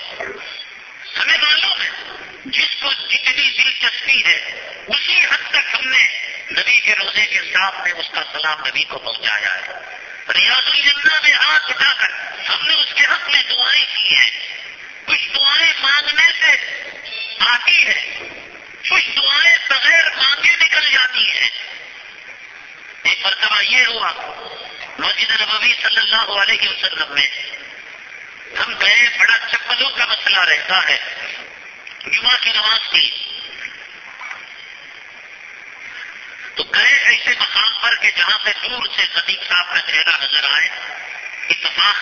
ہمیں معلوم ہے جس کو جتنی دلچسپی ہے، اسی حد تک ہم نے نبی کے روزے کے ساتھ میں اس کا سلام نبی کو پہنچایا ہے۔ ریاض الجنہ میں ہاتھ اٹھا کر ہم نے اس کے حق میں دعائیں کی ہیں۔ کچھ دعائیں مانگنے سے آتی ہے کچھ دعائیں بغیر مانگے نکل جاتی ہیں۔ ایک مرتبہ یہ ہوا مسجد نبوی صلی اللہ علیہ وسلم میں ہم گئے، بڑا چپلوں کا مسئلہ رہتا ہے۔ جمعہ کی نماز کی تو گئے ایسے مقام پر کہ جہاں سے دور سے صدیق صاحب کا چہرہ نظر آئے۔ اتفاق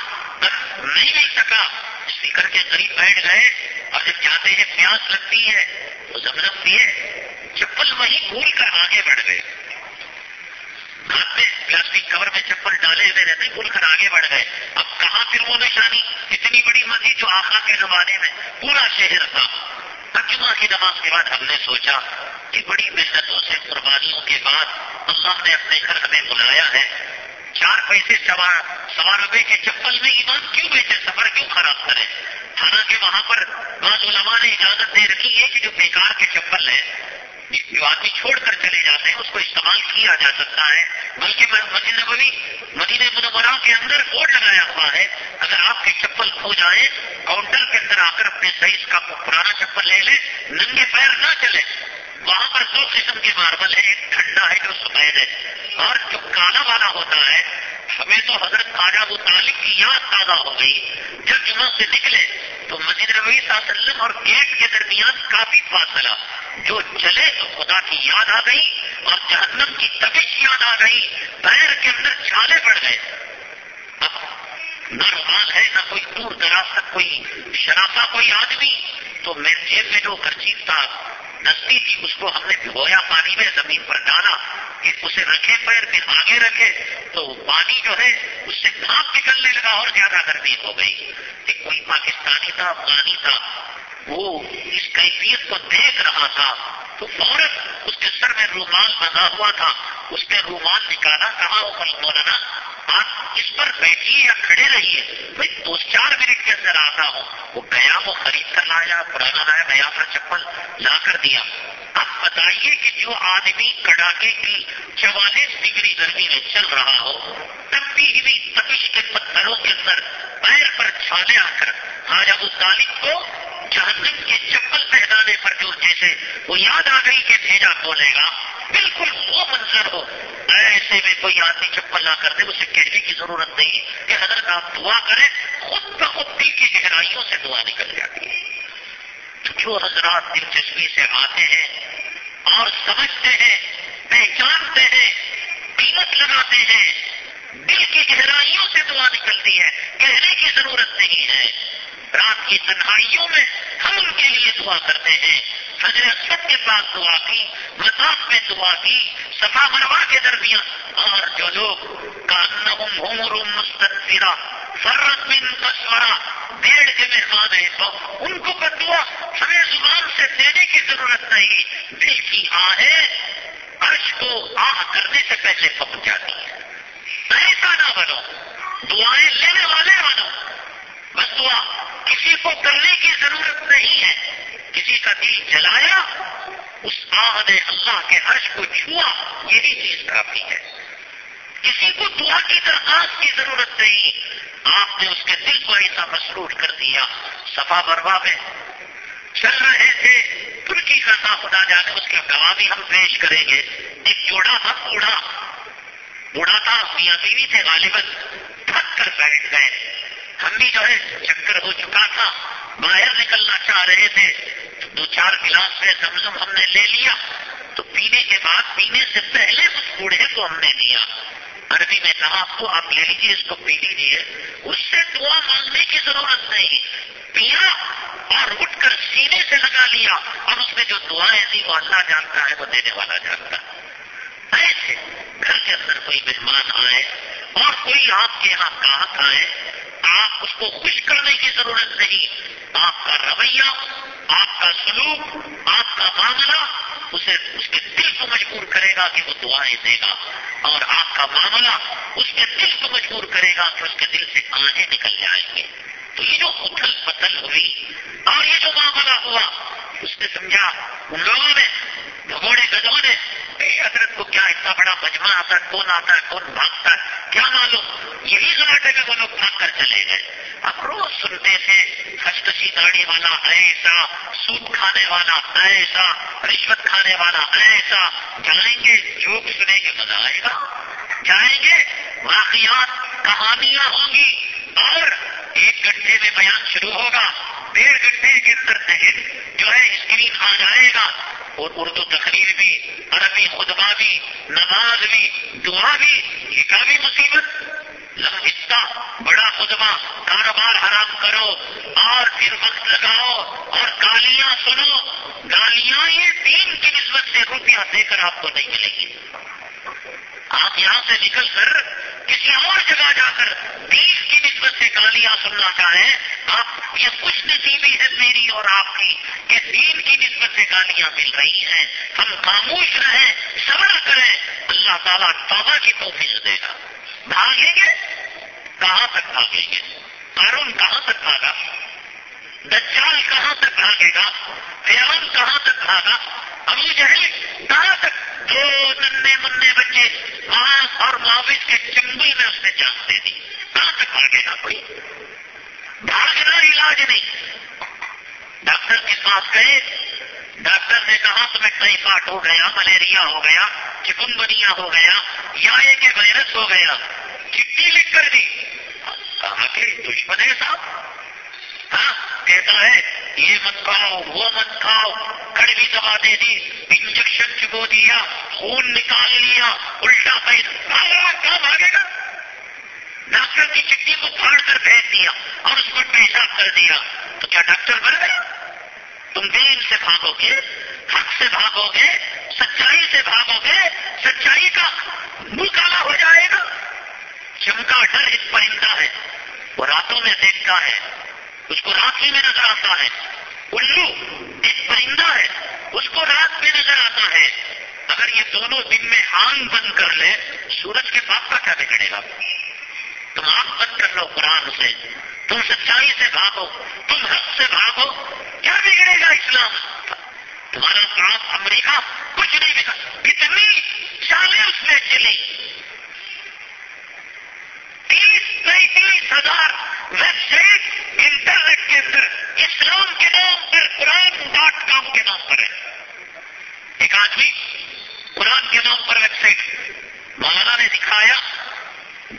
نہیں مل سکا۔ اسپیکر کے قریب بیٹھ گئے اور جب جاتے ہیں پیاس لگتی ہے تو زمزم پیے چپل وہی کھول کر آگے بڑھ گئے۔ ہاتھ میں پلاسٹک کور میں چپل ڈالے ہوئے رہتے کھل کر آگے بڑھ گئے۔ اب کہاں پھر وہ نشانی؟ اتنی بڑی مسجد جو آخا کے زمانے میں پورا شہر تھا۔ جمعہ کی نماز کے بعد ہم نے سوچا کہ بڑی محنتوں سے قربانیوں کے بعد اللہ نے اپنے گھر ہمیں بلایا ہے۔ چار پیسے سوا سوا روپے کے چپل میں ایمان کیوں بیچے سفر کیوں خراب کرے؟ حالانکہ وہاں پر بعض علماء نے اجازت دے رکھی ہے کہ جو بیکار کے چپل ہے جو آدمی چھوڑ کر چلے جاتے ہیں، اس کو استعمال کیا جا سکتا ہے؟ بلکہ مسجد نبوی، مدینہ منورہ کے اندر بورڈ لگایا ہوا ہے۔ اگر آپ کے چپل کھو جائیں، کاؤنٹر کے اندر آ کر اپنے سائز کا پرانا چپل لے لیں، ننگے پیر نہ چلے وہاں پر دو قسم کے ماربل ہیں، ایک ٹھنڈا ہے، جو سفید ہے۔ اور جو کالا والا ہوتا ہے، ہمیں تو حضرت خواجہ وہ تعلق کی یاد تازہ ہو گئی۔ جب جمعہ سے نکلے تو مسجد نبی صلی اللہ علیہ وسلم اور گیٹ کے درمیان کافی فاصلہ۔ جو چلے تو خدا کی یاد آ گئی اور جہنم کی تبش یاد آ گئی۔ پیر کے اندر چھالے پڑ گئے۔ اب نہ رومال ہے، نہ کوئی دور دراز تک کوئی شرافہ، کوئی آدمی۔ تو میں جیب میں جو خرچیف تھا۔ دستی تھی، اس کو ہم نے بھگویا پانی میں زمین پر ڈالا کہ اسے رکھے، پیر پھر آگے رکھے، تو پانی جو ہے، اس سے بھاپ نکلنے لگا اور زیادہ گرمی ہو گئی۔ کہ کوئی پاکستانی تھا، افغانی تھا، وہ اس کیفیت کو دیکھ رہا تھا۔ تو فوراً اس کے سر میں رومال بندھا ہوا تھا، اس نے رومال نکالا، کہا وہ کل مولانا آپ اس پر بیٹھیے یا کھڑے رہیے؟ میں دو چار منٹ کے اندر آتا ہوں۔ وہ گیا وہ خرید کر لایا پرانا لایا نیا پر چپل لا کر دیا۔ اب بتائیے کہ جو آدمی کڑاکے کی چوالیس ڈگری گرمی میں چل رہا ہو تب بھی ہوئی تپش کے پتھروں کے اندر پیر پر چھالے آ کر آج ابو طالب کو جہنم کے چپل پہنانے پر جو جیسے وہ یاد آ گئی کہ بھیجا کھولے گا؟ بالکل وہ منظر ہو۔ ایسے میں کوئی آدمی چپل نہ کر دے، اسے کہنے کی ضرورت نہیں کہ حضرت آپ دعا کریں، خود بخود دل کی گہرائیوں سے دعا نکل جاتی ہے۔ جو حضرات دلچسپی سے آتے ہیں اور سمجھتے ہیں، پہچانتے ہیں، قیمت لگاتے ہیں، دل کی گہرائیوں سے دعا نکلتی ہے، کہنے کی ضرورت نہیں ہے۔ رات کی تنہائیوں میں ہم ان کے لیے دعا کرتے ہیں۔ حضرت اکثر کے پاس دعا کی مساف میں دعا کی، صفا مروا کے درمیان اور جو لوگ کانوں مستقرا فرت بن کسورا بیڑ کے مہمان ہیں، تو ان کو بدوا ہمیں زبان سے دینے کی ضرورت نہیں۔ دل کی آہیں عرش کو آہ کرنے سے پہلے پہنچ جاتی ہے۔ ایسا نہ بنو، دعائیں لینے والے بنو۔ بس دعا۔ کسی کو کرنے کی ضرورت نہیں ہے۔ کسی کا دل جلایا، اس آہ نے اللہ کے عرش کو چھوا، یہی چیز کافی ہے۔ کسی کو دعا کی درخواست کی ضرورت نہیں۔ آپ نے اس کے دل کو ایسا مسروٹ کر دیا۔ صفا بروا میں چل رہے تھے۔ ترکی کا تھا خدا جانے اس کا گواہ بھی ہم پیش کریں گے۔ ایک جوڑا تھا بوڑھا بوڑھا تھا، میاں بیوی تھے، غالباً تھک کر بیٹھ گئے۔ ہم بھی جو ہے چکر ہو چکا تھا۔ باہر نکلنا چاہ رہے تھے۔ دو چار گلاس میں زمزم ہم نے لے لیا۔ تو پینے کے بعد پینے سے پہلے اس بوڑھے کو ہم نے دیا۔ عربی میں کہا آپ کو، آپ لے لیجیے اس کو پی لیجیے اس سے دعا مانگنے کی ضرورت نہیں۔ پیا اور اٹھ کر سینے سے لگا لیا۔ اور اس میں جو دعائیں تھی وہ اللہ جانتا ہے، وہ دینے والا جانتا ہے۔ ایسے گھر کے اندر کوئی مہمان آئے اور کوئی آپ کے یہاں کہاں آئے۔ آپ اس کو خوش کرنے کی ضرورت نہیں۔ آپ کا رویہ، آپ کا سلوک، آپ کا معاملہ اسے اس کے دل کو مجبور کرے گا کہ وہ دعائیں دے گا۔ اور آپ کا معاملہ اس کے دل کو مجبور کرے گا کہ اس کے دل سے کانے نکل جائیں گے۔ تو یہ جو اتل پتل ہوئی اور یہ جو معاملہ ہوا اس نے سمجھا ان لوگوں نے، بھگوڑے گدوں نے حضرت کو کیا اتنا بڑا مجمع آتا ہے، کون آتا ہے، کون بھاگتا ہے؟ کیا معلوم؟ یہی زمانے میں وہ لوگ بھاگ کر چلے گئے۔ اب روز سنتے تھے ہستشی داڑھی والا ایسا سوٹ کھانے والا ایسا، رشوت کھانے والا ایسا۔ جائیں گے جوک سنے کے مزہ آئے گا۔ جائیں گے، واقعات، کہانیاں ہوں گی۔ اور ایک گھنٹے میں بیان شروع ہوگا، ڈیڑھ گھنٹے کے اندر جو ہے اسکرین آ جائے گا۔ اور اردو تقریر بھی، عربی خطبہ بھی، نماز بھی، دعا بھی، یہ کا بھی مصیبت لمبا بڑا خطبہ کاروبار حرام کرو اور پھر وقت لگاؤ اور گالیاں سنو۔ گالیاں یہ دین کی نسبت سے روپیہ دے کر آپ کو نہیں ملے گی۔ آپ یہاں سے نکل کر کسی اور جگہ جا کر دین کی نسبت سے گالیاں سننا چاہیں، آپ یہ خوش نصیبی ہے میری اور آپ کی کہ دین کی نسبت سے گالیاں مل رہی ہیں۔ ہم خاموش رہیں، صبر کریں۔ اللہ تعالیٰ توبہ کی توفیق دے گا۔ بھاگیں گے؟ کہاں تک بھاگیں گے؟ قارون کہاں تک بھاگا؟ دجال کہاں تک بھاگے گا؟ پیون کہاں تک بھاگا؟ ابو جہل کہاں تک؟ دو ننے منہ بچے آس اور معاوض کے چنگل میں اس نے جان دے دی۔ کہاں تک بھاگے گا کوئی؟ بھاگنا علاج نہیں۔ ڈاکٹر کے پاس گئے۔ ڈاکٹر نے کہا، تمہیں کئی پاٹ ہو گیا، ملیریا ہو گیا چکن بنیا ہو گیا، یا ایک وائرس ہو گیا. چٹھی لکھ کر دی. کہا کہ دشمن ہے صاحب. ہاں کہتا ہے، یہ مت کھاؤ، وہ مت کھاؤ، کڑوی دوا دے دی، انجیکشن چبو دیا، خون نکال لیا، الٹا پیسہ کہاں بھاگے گا ڈاکٹر کی چٹھی کو پھاڑ کر بھیج دیا اور اس پر پیشاب کر دیا. تو کیا ڈاکٹر بن گیا تم دین سے بھاگو گے حق سے بھاگو گے سچائی سے بھاگو گے سچائی کا منہ کالا ہو جائے گا۔ چمکا ڈر ایک پرندہ ہے، وہ راتوں میں دیکھتا ہے، اس کو رات ہی میں نظر آتا ہے۔ الو، ایک پرندہ ہے، اس کو رات میں نظر آتا ہے۔ اگر یہ دونوں دن میں آنگ بند کر لے، سورج کے باپ کا کیا بگڑے گا؟ تم آنکھ بند کر لو قرآن سے۔ تم سچائی سے بھاگو، تم حق سے بھاگو، کیا بگڑے گا اسلام؟ تمہارا کام امریکہ کچھ نہیں بگڑ کتنی چالیں اس میں چلی۔ تیس پینتیس ہزار ویب سائٹ انٹرنیٹ کے اندر، اسلام کے نام پر، قرآن ڈاٹ کام کے نام پر ہے۔ ایک آدمی قرآن کے نام پر ویب سائٹ مولانا نے دکھایا۔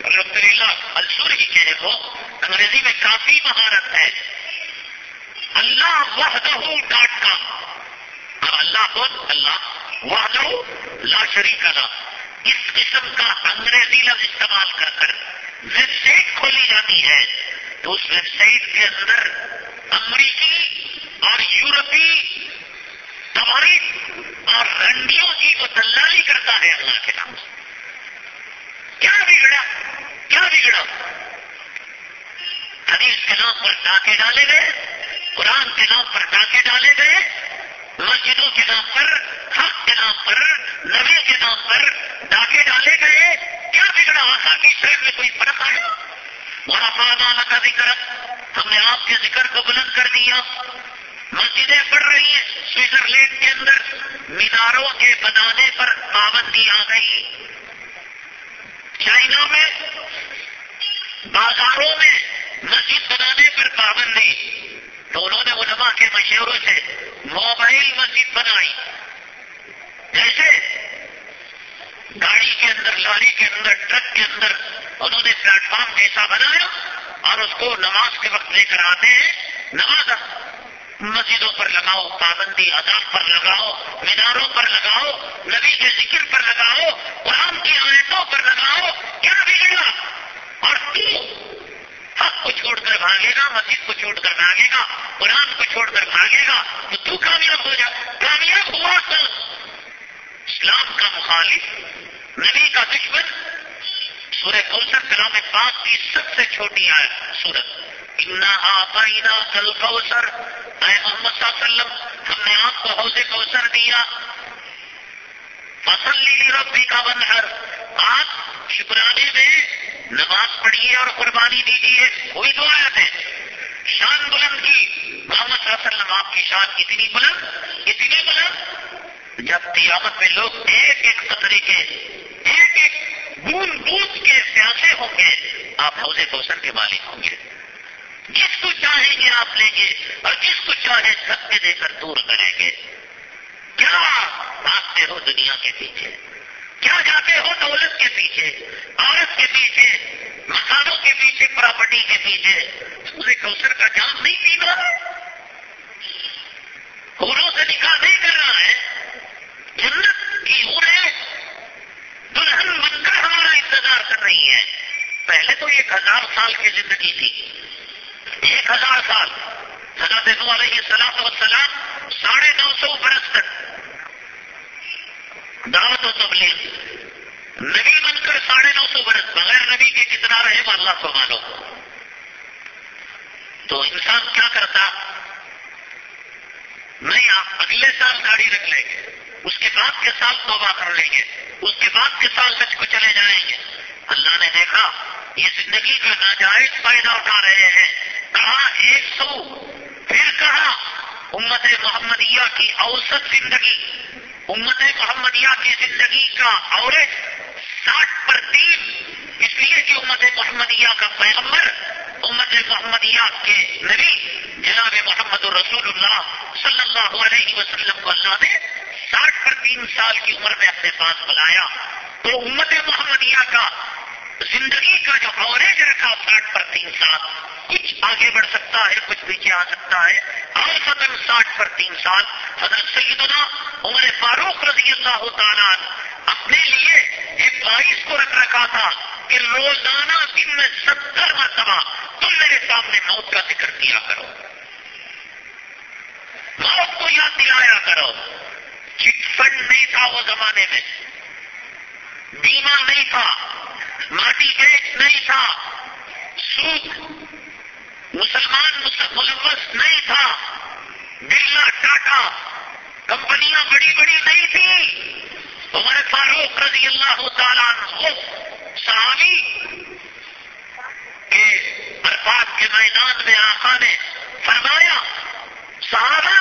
الحمد للہ السوری کے وہ انگریزی میں کافی مہارت ہے۔ اللہ وحدہ ڈاٹ کام۔ اور اللہ کون؟ اللہ وحدہ لا شریک اللہ اس قسم کا انگریزی لفظ استعمال کر کر ویب سائٹ کھولی جاتی ہے۔ تو اس ویب سائٹ کے اندر امریکی اور یورپی تماری اور رنڈیوں کی وہ دلالی کرتا ہے اللہ کے نام سے۔ کیا بگڑا؟ کیا بگڑا؟ حدیث کے نام پر ڈاکے ڈالے گئے، قرآن کے نام پر ڈاکے ڈالے گئے، مسجدوں کے نام پر حق کے نام پر، نبی کے نام پر ڈاکے ڈالے گئے۔ کیا بگڑا؟ آخا کی شہر میں کوئی فرق آیا وہاں پانا کا ذکر، ہم نے آپ کے ذکر کو بلند کر دیا۔ مسجدیں پڑھ رہی ہیں، سوئٹزرلینڈ کے اندر، میناروں کے بنانے پر پابندی آ گئی۔ چائنا میں، بازاروں میں مسجد بنانے پر پابندی تو انہوں نے علماء کے مشوروں سے موبائل مسجد بنائی۔ جیسے گاڑی کے اندر، لاری کے اندر، ٹرک کے اندر انہوں نے پلیٹ فارم جیسا بنایا اور اس کو نماز کے وقت لے کر آتے ہیں، نماز مسجدوں پر لگاؤ، پابندی ادا پر لگاؤ، میناروں پر لگاؤ، نبی کے ذکر پر لگاؤ، قرآن کی آیتوں پر لگاؤ، کیا بگڑا اور تو حق کو چھوڑ کر بھاگے گا، مسجد کو چھوڑ کر بھاگے گا، قرآن کو چھوڑ کر بھاگے گا، تو تو کامیاب ہو جا، کامیاب ہوا تو اسلام کا مخالف، نبی کا دشمن سورہ کوثر کلام پاک کی سب سے چھوٹی آئے سورت۔ آئینہ کل کوثر اے محمد صلی اللہ علیہ وسلم، ہم نے آپ کو حوض کوثر دیا۔ فصل لی ربی کا بنہر آپ شکرانے میں نماز پڑھیے اور قربانی دیجیے۔ وہی تو آیا تھے شان بلند کی۔ محمد صلی اللہ علیہ وسلم، آپ کی شان اتنی بلند اتنی بلند، جب قیامت میں لوگ ایک ایک قطرے کے ایک بون بوند کے پیاسے ہوں گے، آپ حوض کوثر کے مالک ہوں گے۔ جس کو چاہیں گے آپ لیں گے، اور جس کو چاہے سب کے دے کر دور کریں گے۔ کیا بھاگتے ہو دنیا کے پیچھے؟ کیا جاتے ہو دولت کے پیچھے؟ عورت کے پیچھے، مکانوں کے پیچھے، پراپرٹی کے پیچھے۔ پورے کوثر کا جام نہیں پینا ہوروں سے نکاح نہیں کرنا ہے۔ جنت کی ہوریں دلہن بن کر ہمارا انتظار کر رہی ہیں۔ پہلے تو ایک ہزار سال کی زندگی تھی۔ ایک ہزار سال۔ حضرت نو علیہ السلام وسلام ساڑھے نو سو برس تک دعوت و تبلیغ، نبی بن کر ساڑھے نو سو برس بغیر نبی کے کتنا رہے اللہ کو مانو۔ تو انسان کیا کرتا؟ نہیں، آپ اگلے سال گاڑی رکھ لیں گے۔ اس کے بعد کے سال توبہ کر لیں گے، اس کے بعد کے سال سچ کو چلے جائیں گے۔ اللہ نے دیکھا، یہ زندگی کا ناجائز فائدہ اٹھا رہے ہیں۔ کہا، ایک سو۔ پھر کہا، امت محمدیہ کی اوسط زندگی، امت محمدیہ کی زندگی کا اوریج ساٹھ پر تین۔ اس لیے کہ امت محمدیہ کا پیغمبر، امت محمدیہ کے نبی، جناب محمد الرسول اللہ صلی اللہ علیہ وسلم کو اللہ نے ساٹھ پر تین سال کی عمر میں اپنے پاس بلایا۔ تو امت محمدیہ کا زندگی کا جو اوریج رکھا ساٹھ پر تین سال، کچھ آگے بڑھ سکتا ہے، کچھ پیچھے آ سکتا ہے۔ اور ساٹھ پر تین سال حضرت سیدنا عمر فاروق رضی اللہ تعالیٰ اپنے لیے ایک بائیس کو رکھ رکھا تھا کہ روزانہ دن میں ستر مرتبہ تم میرے سامنے موت کا ذکر کیا کرو۔ موت کو یاد دلایا کرو۔ چٹ فنڈ نہیں تھا وہ زمانے میں۔ بیمہ نہیں تھا ماٹی بیچ نہیں تھا سوکھ مسلمان ملوث نہیں تھا برلا ٹاٹا، کمپنیاں بڑی بڑی نہیں تھی۔ عمر فاروق رضی اللہ تعالیٰ صحابی، کے برفات کے میدان میں آقا نے فرمایا، صحابہ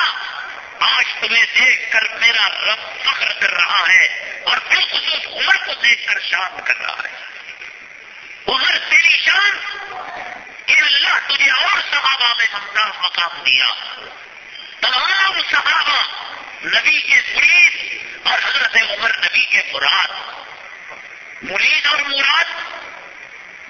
آج تمہیں دیکھ کر میرا رب فخر کر رہا ہے اور بالخصوص عمر کو دیکھ کر شان کر رہا ہے۔ عمر تیری شان کہ اللہ تجھے اور صحابہ میں ممتاز مقام دیا۔ تمام صحابہ، نبی کے مرید اور حضرت عمر نبی کے مراد۔ مرید اور مراد،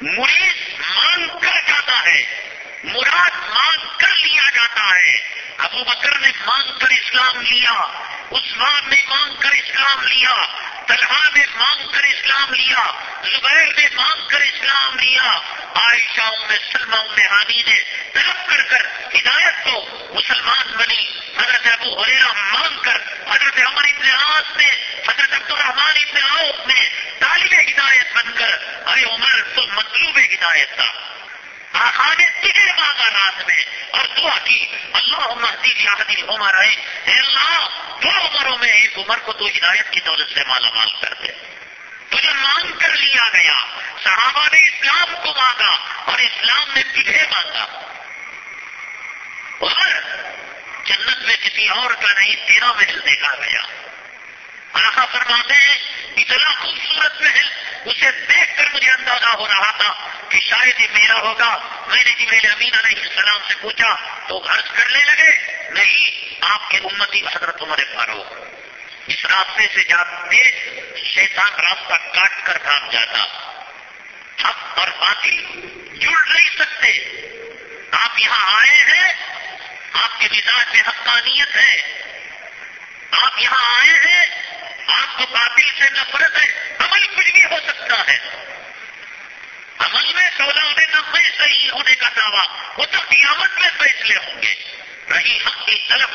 مرید مانگ کر جاتا ہے۔ مراد مانگ کر لیا جاتا ہے۔ ابو بکر نے مانگ کر اسلام لیا، عثمان نے مانگ کر اسلام لیا، طلحہ نے مانگ کر اسلام لیا، زبیر نے مانگ کر اسلام لیا۔ عائشہ میں سلمہ ہانی نے طلب کر کر ہدایت کو مسلمان بنی۔ حضرت ابو حریرا مانگ کر حضرت عمر ابن عاص نے، حضرت عبد الرحمان ابن عوف نے طالب ہدایت بن کر ارے عمر تو مطلوب ہدایت تھا۔ آخا نے تجھے مانگا رات میں۔ اور دعا کی اللہ محدید یادی عمر ہے اللہ، دو عمروں میں ایک عمر کو تو ہدایت کی دولت سے مالا مال کر دے۔ تجھے مانگ کر لیا گیا۔ صحابہ نے اسلام کو مانگا اور اسلام نے تجھے مانگا۔ عمر جنت میں کسی اور کا نہیں، تیرا محل دیکھا گیا۔ آخا فرماتے ہیں اتنا خوبصورت محل، اسے دیکھ کر مجھے اندازہ ہو رہا تھا کہ شاید یہ میرا ہوگا۔ میں نے جی میرے امین علیہ السلام سے پوچھا، تو عرض کرنے لگے، نہیں، آپ کے امتی حضرت عمر فاروق۔ اس راستے سے جاتے، شیطان راستہ کاٹ کر بھاگ جاتا۔ حق اور باطل جڑ نہیں سکتے۔ آپ یہاں آئے ہیں، آپ کے مزاج میں حقانیت ہے۔ آپ یہاں آئے ہیں آپ کو باطل سے نفرت ہے، عمل کچھ بھی ہو سکتا ہے۔ عمل میں سودا میں نہ میں صحیح ہونے کا دعویٰ، وہ تو قیامت میں فیصلے ہوں گے۔ رہی حق کی طلب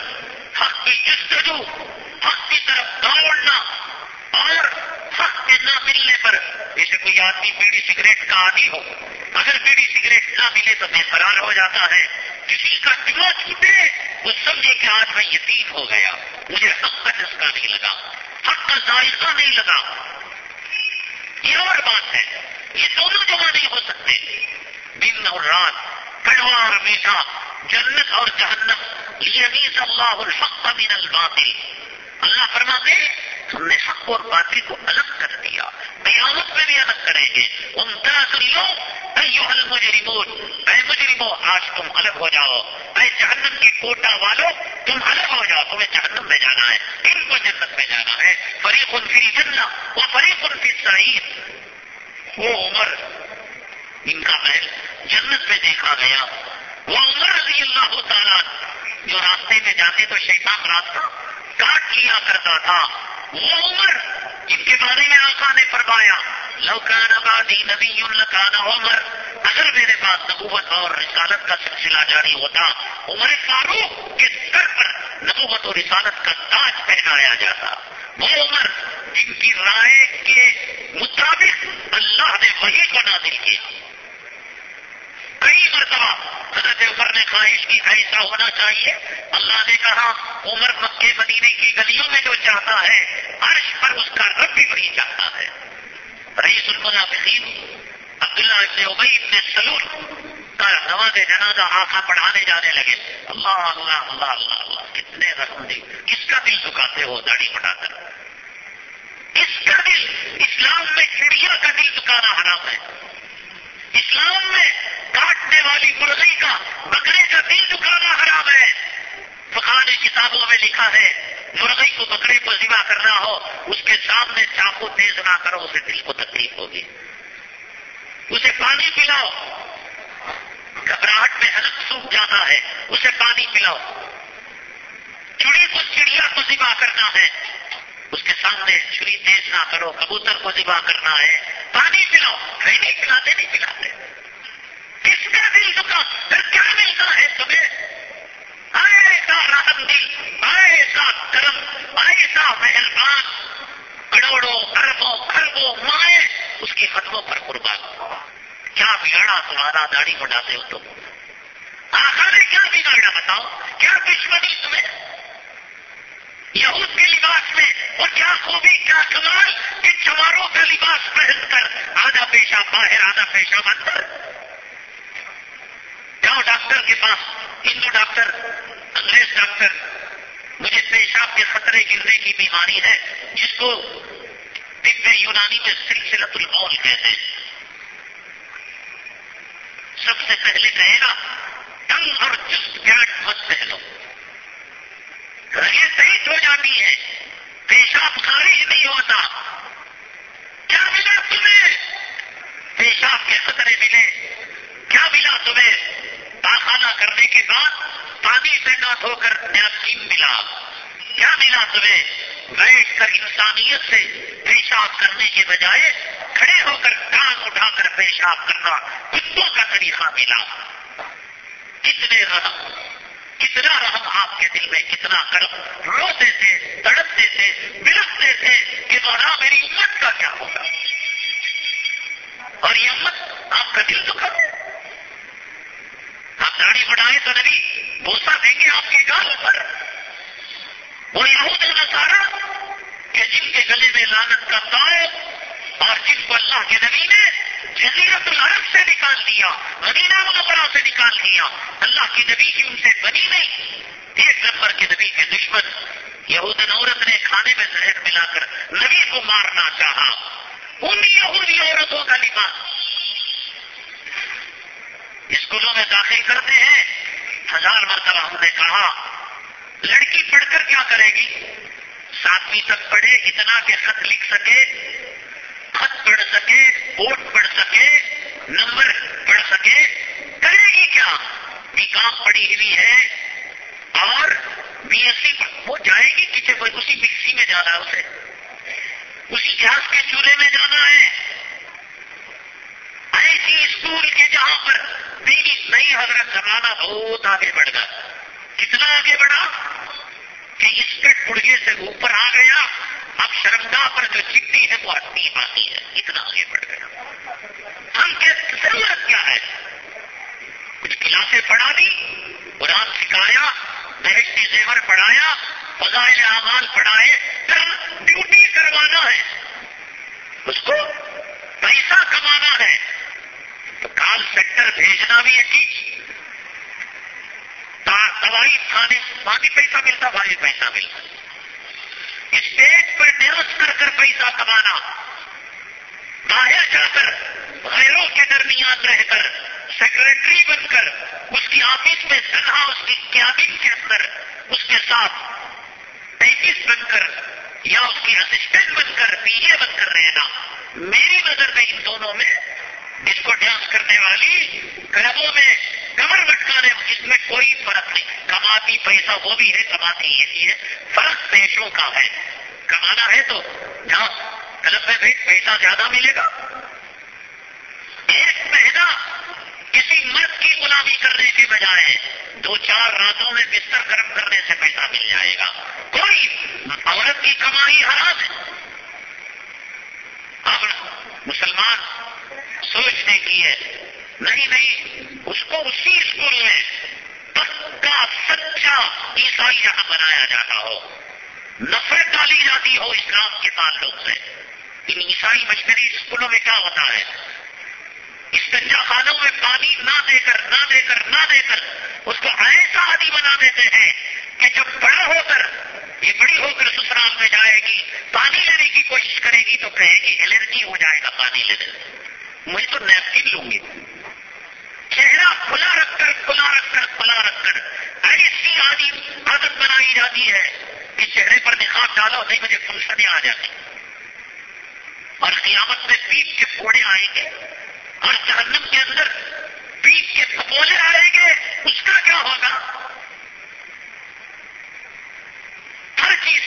حق کی جستجو حق کی طرف دوڑنا اور حق کے نہ ملنے پر۔ جیسے کوئی آدمی بیڑی سگریٹ کا عادی ہو، اگر بیڑی سگریٹ نہ ملے تو بے قرار ہو جاتا ہے۔ کسی کا جمع چھوٹے، وہ سمجھے کہ آج میں یتیم ہو گیا، مجھے حق کا چسکا نہیں لگا۔ حق کا ذائقہ نہیں لگا۔ یہ اور بات ہے، یہ دونوں جمع نہیں ہو سکتے۔ دن اور رات، کڑوا اور میٹھا، جنت اور جہنم یہ اللہ الحق من الباطل۔ اللہ فرماتے ہم نے حق اور باطل کو الگ کر دیا۔ قیامت میں بھی الگ کریں گے۔ ان لو اے مجرمون اے مجرمو، آج تم الگ ہو جاؤ۔ اے جہنم کی کوٹا والو، تم الگ ہو جاؤ، تمہیں جہنم میں جانا ہے۔ کو جنت میں جانا ہے۔ فریق فی جنت وہ فریق فی سعید وہ عمر ان کا محل جنت میں دیکھا گیا۔ وہ عمر رضی اللہ تعالیٰ جو راستے میں جاتے تو شیطان راستہ کاٹ لیا کرتا تھا۔ وہ عمر جن کے بارے میں آقا نے فرمایا لوکان آبادی نبی لکان عمر۔ اگر میرے پاس نبوت اور رسالت کا سلسلہ جاری ہوتا، عمر فاروق کے سر پر نبوت اور رسالت کا تاج پہنایا جاتا۔ وہ عمر جن کی رائے کے مطابق اللہ نے وہی کو نازل کی کئی مرتبہ حضرت عمر نے خواہش کی، ایسا ہونا چاہیے۔ اللہ نے کہا، عمر مکے مدینے کی گلیوں میں جو چاہتا ہے، عرش پر اس کا رب بھی وہی چاہتا ہے۔ رئیس المنافقین عبداللہ ابن ابئی ابن سلور کا نواز جنازہ آخا پڑھانے جانے لگے۔ اللہ اللہ اللہ اللہ اللہ، کتنے رسم دی۔ کس کا دل دکھاتے ہو داڑھی بڑھا کر کس کا دل؟ اسلام میں چڑیا کا دل دکانا حرام ہے۔ اسلام میں کاٹنے والی مرغی کا، بکرے کا دل دکانا حرام ہے۔ فقان کتابوں میں لکھا ہے، مرغی کو بکرے کو ذبح کرنا ہو، اس کے سامنے چاقو تیز نہ کرو، اسے دل کو تکلیف ہوگی۔ اسے پانی پلاؤ۔ گھبراہٹ میں حلق سوکھ جاتا ہے۔ اسے پانی پلاؤ۔ چڑی کو چڑیا کو ذبح کرنا ہے۔ اس کے سامنے چھری تیز نہ کرو۔ کبوتر کو ذبح کرنا ہے۔ پانی پلاؤ۔ کہیں نہیں پلاتے نہیں پلاتے۔ کس کا دل دکھا؟ پھر کیا ملتا ہے تمہیں؟ ایسا رحم دل ایسا کرم ایسا مہربان۔ کروڑوں، اربوں خربوں مائیں اس کی قدموں پر قربان کیا بگاڑا تمہارا داڑھی بڑھاتے ہو تم آخر نے کیا بگاڑا بتاؤ؟ کیا دشمنی تمہیں؟ یہود کے لباس میں اور کیا خوبی، کیا کمال؟ کہ چماروں کا لباس پہن کر آدھا پیشہ باہر، آدھا پیشہ کر۔ جاؤ ڈاکٹر کے پاس۔ ہندو ڈاکٹر، انگریز ڈاکٹر، مجھے پیشاب کے خطرے گرنے کی بیماری ہے، جس کو دبے یونانی میں سلسلت المول کہتے ہیں۔ سب سے پہلے کہے گا، ٹنگ اور چست پیٹ مت پہلو رگیں تیز ہو جاتی ہیں، پیشاب خارج نہیں ہوتا۔ کیا ملا تمہیں؟ پیشاب کے خطرے ملے۔ کیا ملا تمہیں؟ پاخانہ کرنے کے بعد پانی سے نہ دھو کر نیپکین ملا۔ کیا ملا تمہیں؟ بیٹھ کر انسانیت سے پیشاب کرنے کے بجائے کھڑے ہو کر کان اٹھا کر پیشاب کرنا کتوں کا طریقہ ملا۔ کتنے رحم کتنا رحم آپ کے دل میں، کتنا کرم۔ روتے تھے، تڑپتے تھے بلکتے تھے کہ مولا میری امت کا کیا ہوگا؟ اور یہ امت آپ کا دل دکھا آپ داڑھی بڑھائیں تو نبی بوسا دیں گے آپ کے گال پر۔ وہ یہود نسارا کہ جن کے گلے میں لانت کا تاؤ اور جن کو اللہ کے نبی نے جزیرت العرب سے نکال دیا، مدینہ منورہ سے نکال دیا، اللہ کی نبی کی ان سے بنی نہیں۔ ایک نمبر کے نبی کے دشمن، یہود عورت نے کھانے میں زہر ملا کر نبی کو مارنا چاہا۔ ان یہودی عورتوں کا لباس۔ اسکولوں میں داخل کرتے ہیں۔ ہزار مرتبہ ہم نے کہا لڑکی پڑھ کر کیا کرے گی؟ ساتویں تک پڑھے اتنا کہ خط لکھ سکے، خط پڑھ سکے ووٹ پڑھ سکے، نمبر پڑھ سکے، کرے گی کیا؟ نکام پڑی ہوئی ہے اور بی ایس سی وہ جائے گی کسی اسی مکسی میں جانا ہے اسے۔ اسی گیس کے چولہے میں جانا ہے۔ ایسی اسکول کے جہاں پر دینی نئی حضرت زمانہ بہت آگے بڑھ گیا کتنا آگے بڑھا کہ اسکٹ گڑگے سے اوپر آ گیا، اب شرمگاہ پر جو چٹی ہے وہ اٹھنی باقی ہے، اتنا آگے بڑھ گیا۔ ہم کے ضرورت کیا ہے؟ کچھ کلاسیں پڑھا دی قرآن سکھایا بہشتی زیور پڑھایا، فضائل اعمال پڑھائے ڈیوٹی کروانا ہے۔ اس کو پیسہ کمانا ہے۔ تو کال سیکٹر بھیجنا بھی ہے چیز۔ دوائی کھانے پانی پیسہ ملتا بھائی پیسہ ملتا۔ اسٹیج پر ڈیوس کر کر پیسہ کمانا، باہر جا کر، غیروں کے درمیان رہ کر، سیکرٹری بن کر، اس کی آفس میں سنہا اس کی کیابن کے اندر، اس کے ساتھ ٹیپس بن کر، یا اس کی اسسٹنٹ بن کر، پی اے بن کر رہنا۔ میری نظر میں ان دونوں میں اس کو ڈانس کرنے والی کلبوں میں کمر بٹکانے اس میں کوئی فرق نہیں۔ کماتی پیسہ وہ بھی ہے، کماتی یہ ہے۔ فرق پیشوں کا ہے۔ کمانا ہے تو جہاں کلب میں بھی پیسہ زیادہ ملے گا۔ ایک مہینہ غلامی کرنے کے بجائے دو چار راتوں میں بستر گرم کرنے سے پیسہ مل جائے گا۔ کوئی عورت کی کمائی حرام ہے۔ اب مسلمان سوچنے کی ہے نہیں نہیں. اس کو اسی اسکول میں پکا سچا عیسائی جہاں بنایا جاتا ہو. نفرت ڈالی جاتی ہو اسلام کے تعلق سے. ان عیسائی مشکری اسکولوں میں کیا ہوتا ہے؟ استنجا خانوں میں پانی نہ دے کر، نہ دے کر، نہ دے کر اس کو ایسا عادی بنا دیتے ہیں کہ جب بڑا ہو کر، یہ بڑی ہو کر سسرال میں جائے گی، پانی لینے کی کوشش کرے گی تو کہے گی الرجی ہو جائے گا پانی لینے سے مجھے تو نیپکن لوں گی. چہرہ کھلا رکھ کر، کھلا رکھ کر، کھلا رکھ کر۔ ایسی عادی عادت بنائی جاتی ہے۔ کہ چہرے پر نکاح ڈالو، نہیں مجھے فنسنیں آ جاتی اور قیامت میں پیٹ کے پھوڑے آئیں گے۔ اور جہنم کے اندر پیٹ کے پھپولے آئیں گے۔ اس کا کیا ہوگا؟ ہر چیز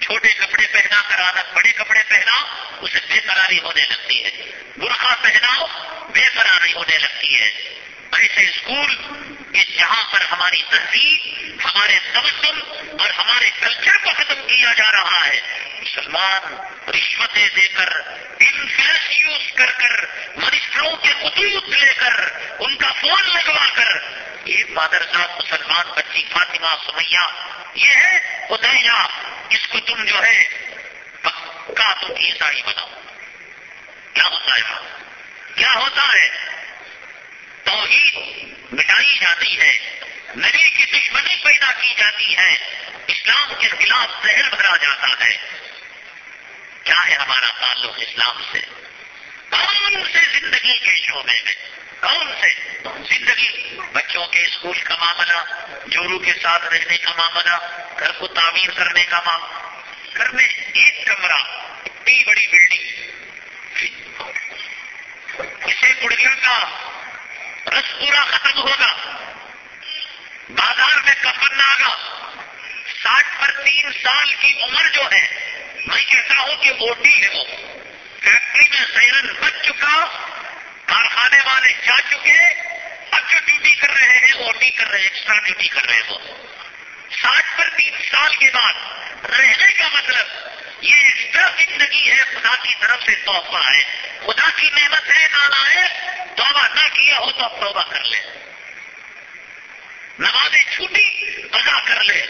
چھوٹے کپڑے پہنا کر عادت بڑے کپڑے پہنا، اسے بے قراری ہونے لگتی ہے۔ برقع پہناؤ، بے قراری ہونے لگتی ہے۔ ایسے اسکول کہ جہاں پر ہماری تہذیب، ہمارے تبسم اور ہمارے کلچر کو ختم کیا جا رہا ہے، مسلمان رشوتیں دے کر انفلس یوز کر کر، منسٹروں کے خطوط لے کر، ان کا فون لگوا کر یہ مادرزاد مسلمان بچی فاطمہ سمیا یہ ہے ادیا اس کو تم جو ہے پکا تم عیسائی بناؤ۔ کیا ہوتا ہے کیا ہوتا ہے؟ توحید مٹائی جاتی ہے، نبی کی دشمنی پیدا کی جاتی ہے، اسلام کے خلاف زہر بھرا جاتا ہے۔ کیا ہے ہمارا تعلق اسلام سے؟ کون سے زندگی کے شعبے میں۔ کون سے زندگی بچوں کے اسکول کا معاملہ جورو کے ساتھ رہنے کا معاملہ، گھر کو تعمیر کرنے کا معاملہ، گھر میں ایک کمرہ، اتنی بڑی بلڈنگ اسے گڑگڑ کا رس پورا ختم ہوگا، بازار میں کفن آگا، ساٹھ پر تین سال کی عمر جو ہے، میں کہتا ہوں کہ اوٹی ہے۔ وہ فیکٹری میں سیرن بچ چکا۔ کارخانے والے جا چکے اب جو ڈیوٹی کر رہے ہیں، وہ ڈی کر رہے ہیں ایکسٹرا ڈیوٹی کر رہے ہیں وہ۔ ساٹھ پر تین سال کے بعد رہنے کا مطلب یہ ایکسٹرا زندگی ہے، خدا کی طرف سے تحفہ ہے۔ خدا کی نعمت ہے نہ ہے، توبہ نہ کیا ہو تو اب توبہ کر لے۔ نمازیں چھوٹی ادا کر لے۔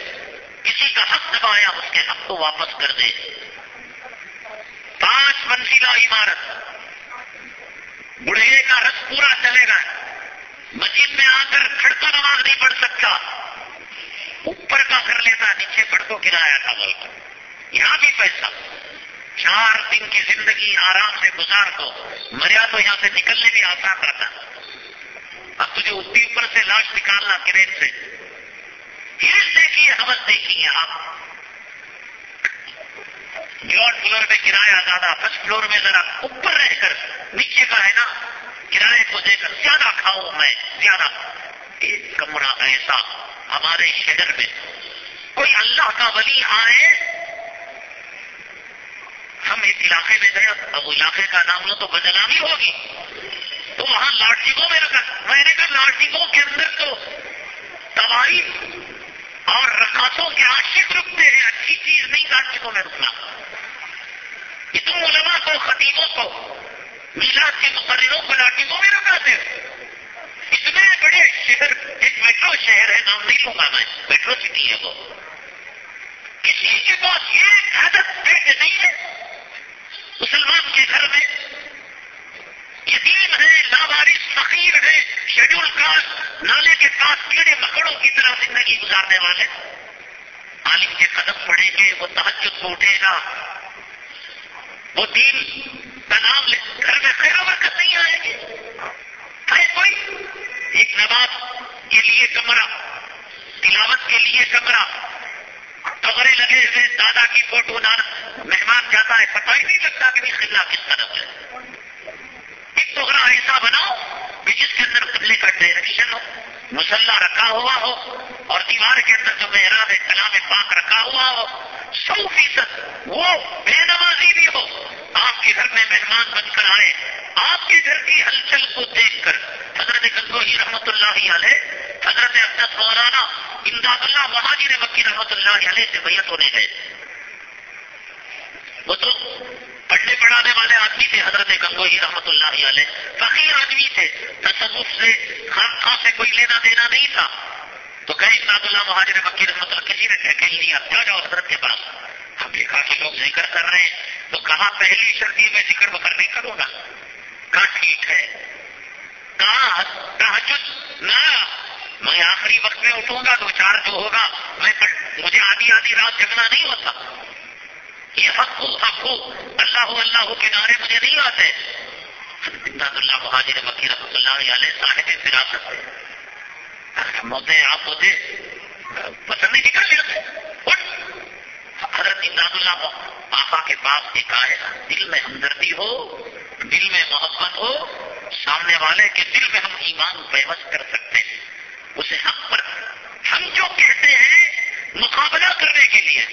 کسی کا حق دبایا، اس کے حق کو واپس کر دے۔ پانچ منزلہ عمارت۔ بڑھے کا رس پورا چلے گا۔ مسجد میں آ کر کھڑکا نماز نہیں پڑھ سکتا۔ اوپر کا کر لیتا، نیچے پڑھ گرایا تھا بول یہاں بھی پیسہ۔ چار دن کی زندگی آرام سے گزار کو مریا تو یہاں سے نکلنے بھی آسان رہتا۔ اب تجھے اتنی اوپر سے لاش نکالنا کرین سے۔ دیکھیے حمد دیکھیے آپ۔ گراؤنڈ فلور میں کرایہ زیادہ فرسٹ فلور میں ذرا اوپر رہ کر نیچے کا ہے نا کرایہ کو دے کر زیادہ کھاؤں میں، زیادہ۔ ایک کمرہ ایسا ہمارے شہر میں۔ کوئی اللہ کا ولی آئے، ہم ایک علاقے میں گئے، اب علاقے کا نام لو تو بدنامی ہوگی۔ تو وہاں لاٹھیگوں میں رکھا۔ میں نے کہا لاٹھیگوں کے اندر تو تباہی اور رکاطوں کے عاشق رکتے ہیں اچھی چیز نہیں لاٹھیگوں میں رکنا۔ اتنے علماء کو، خطیبوں کو، میلاد کے مقرروں کو لاٹھیگوں میں رکھاتے اتنے بڑے شہر، ایک میٹرو شہر ہے، نام نہیں لوں گا میں۔ میٹرو سٹی ہے وہ۔ کسی کے پاس یہ عادت پیٹ نہیں ہے۔ مسلمان کے گھر میں یتیم ہے لاوارث فقیر ہے، شیڈول کاسٹ نالے کے پاس کیڑے مکڑوں کی طرح زندگی گزارنے والے۔ عالم کے قدم پڑیں گے، وہ تحجد کو اٹھے گا۔ وہ دین کا نام لے، گھر میں خیر برکت نہیں آئے گی ہے کوئی؟ ایک نواز کے لیے کمرہ، تلاوت کے لیے کمرہ۔ کمرے لگے ہوئے دادا کی فوٹو نانا مہمان جاتا ہے، پتہ ہی نہیں لگتا کہ خلا کس طرف ہے۔ ایک ٹکڑا ایسا بناؤ کہ جس کے اندر قبلے کا ڈائریکشن ہو، مسلح رکھا ہوا ہو، اور دیوار کے اندر جو محراب کلام پاک رکھا ہوا ہو، سو فیصد وہ بے نمازی بھی ہو۔ آپ کے گھر میں مہمان بن کر آئے، آپ کے گھر کی ہلچل کو دیکھ کر، حضرت گنگوہی رحمت اللہ علیہ، حضرت عبدت مولانا امداد اللہ مہاجر مکی رحمت اللہ علیہ سے بیت ہونے گئے۔ وہ تو پڑھنے پڑھانے والے آدمی تھے، حضرت گنگوہی رحمت اللہ علیہ۔ فقیر آدمی تھے۔ تصوف سے خان خاں سے کوئی لینا دینا نہیں تھا۔ تو گئے امداد اللہ مہاجر مکی رحمت اللہ کسی نے کہہ لیا کیا جاؤ حضرت کے پاس۔ ہم نے کہا کہ لوگ ذکر کر رہے ہیں۔ تو کہا، پہلی شردی میں ذکر بکر نہیں کروں گا۔ کہا، ٹھیک ہے۔ کہا، تحجد، نہ۔ میں آخری وقت میں اٹھوں گا، دو چار جو ہوگا، میں مجھے آدھی آدھی رات جگنا نہیں ہوتا۔ یہ حق حق اللہ اللہ کے نعرے مجھے نہیں آتے۔ امداد اللہ مہاجر مکی رحمۃ اللہ علیہ صاحب فراست ہم آپ ہوتے۔ پسند نہیں نکل لیتے حضرت امداد اللہ آقا کے پاس ایک آئے دل میں ہمدردی ہو، دل میں محبت ہو، سامنے والے کے دل میں ہم ایمان پیوست کر سکتے ہیں۔ اسے حق پر ہم جو کہتے ہیں، مقابلہ کرنے کے لیے۔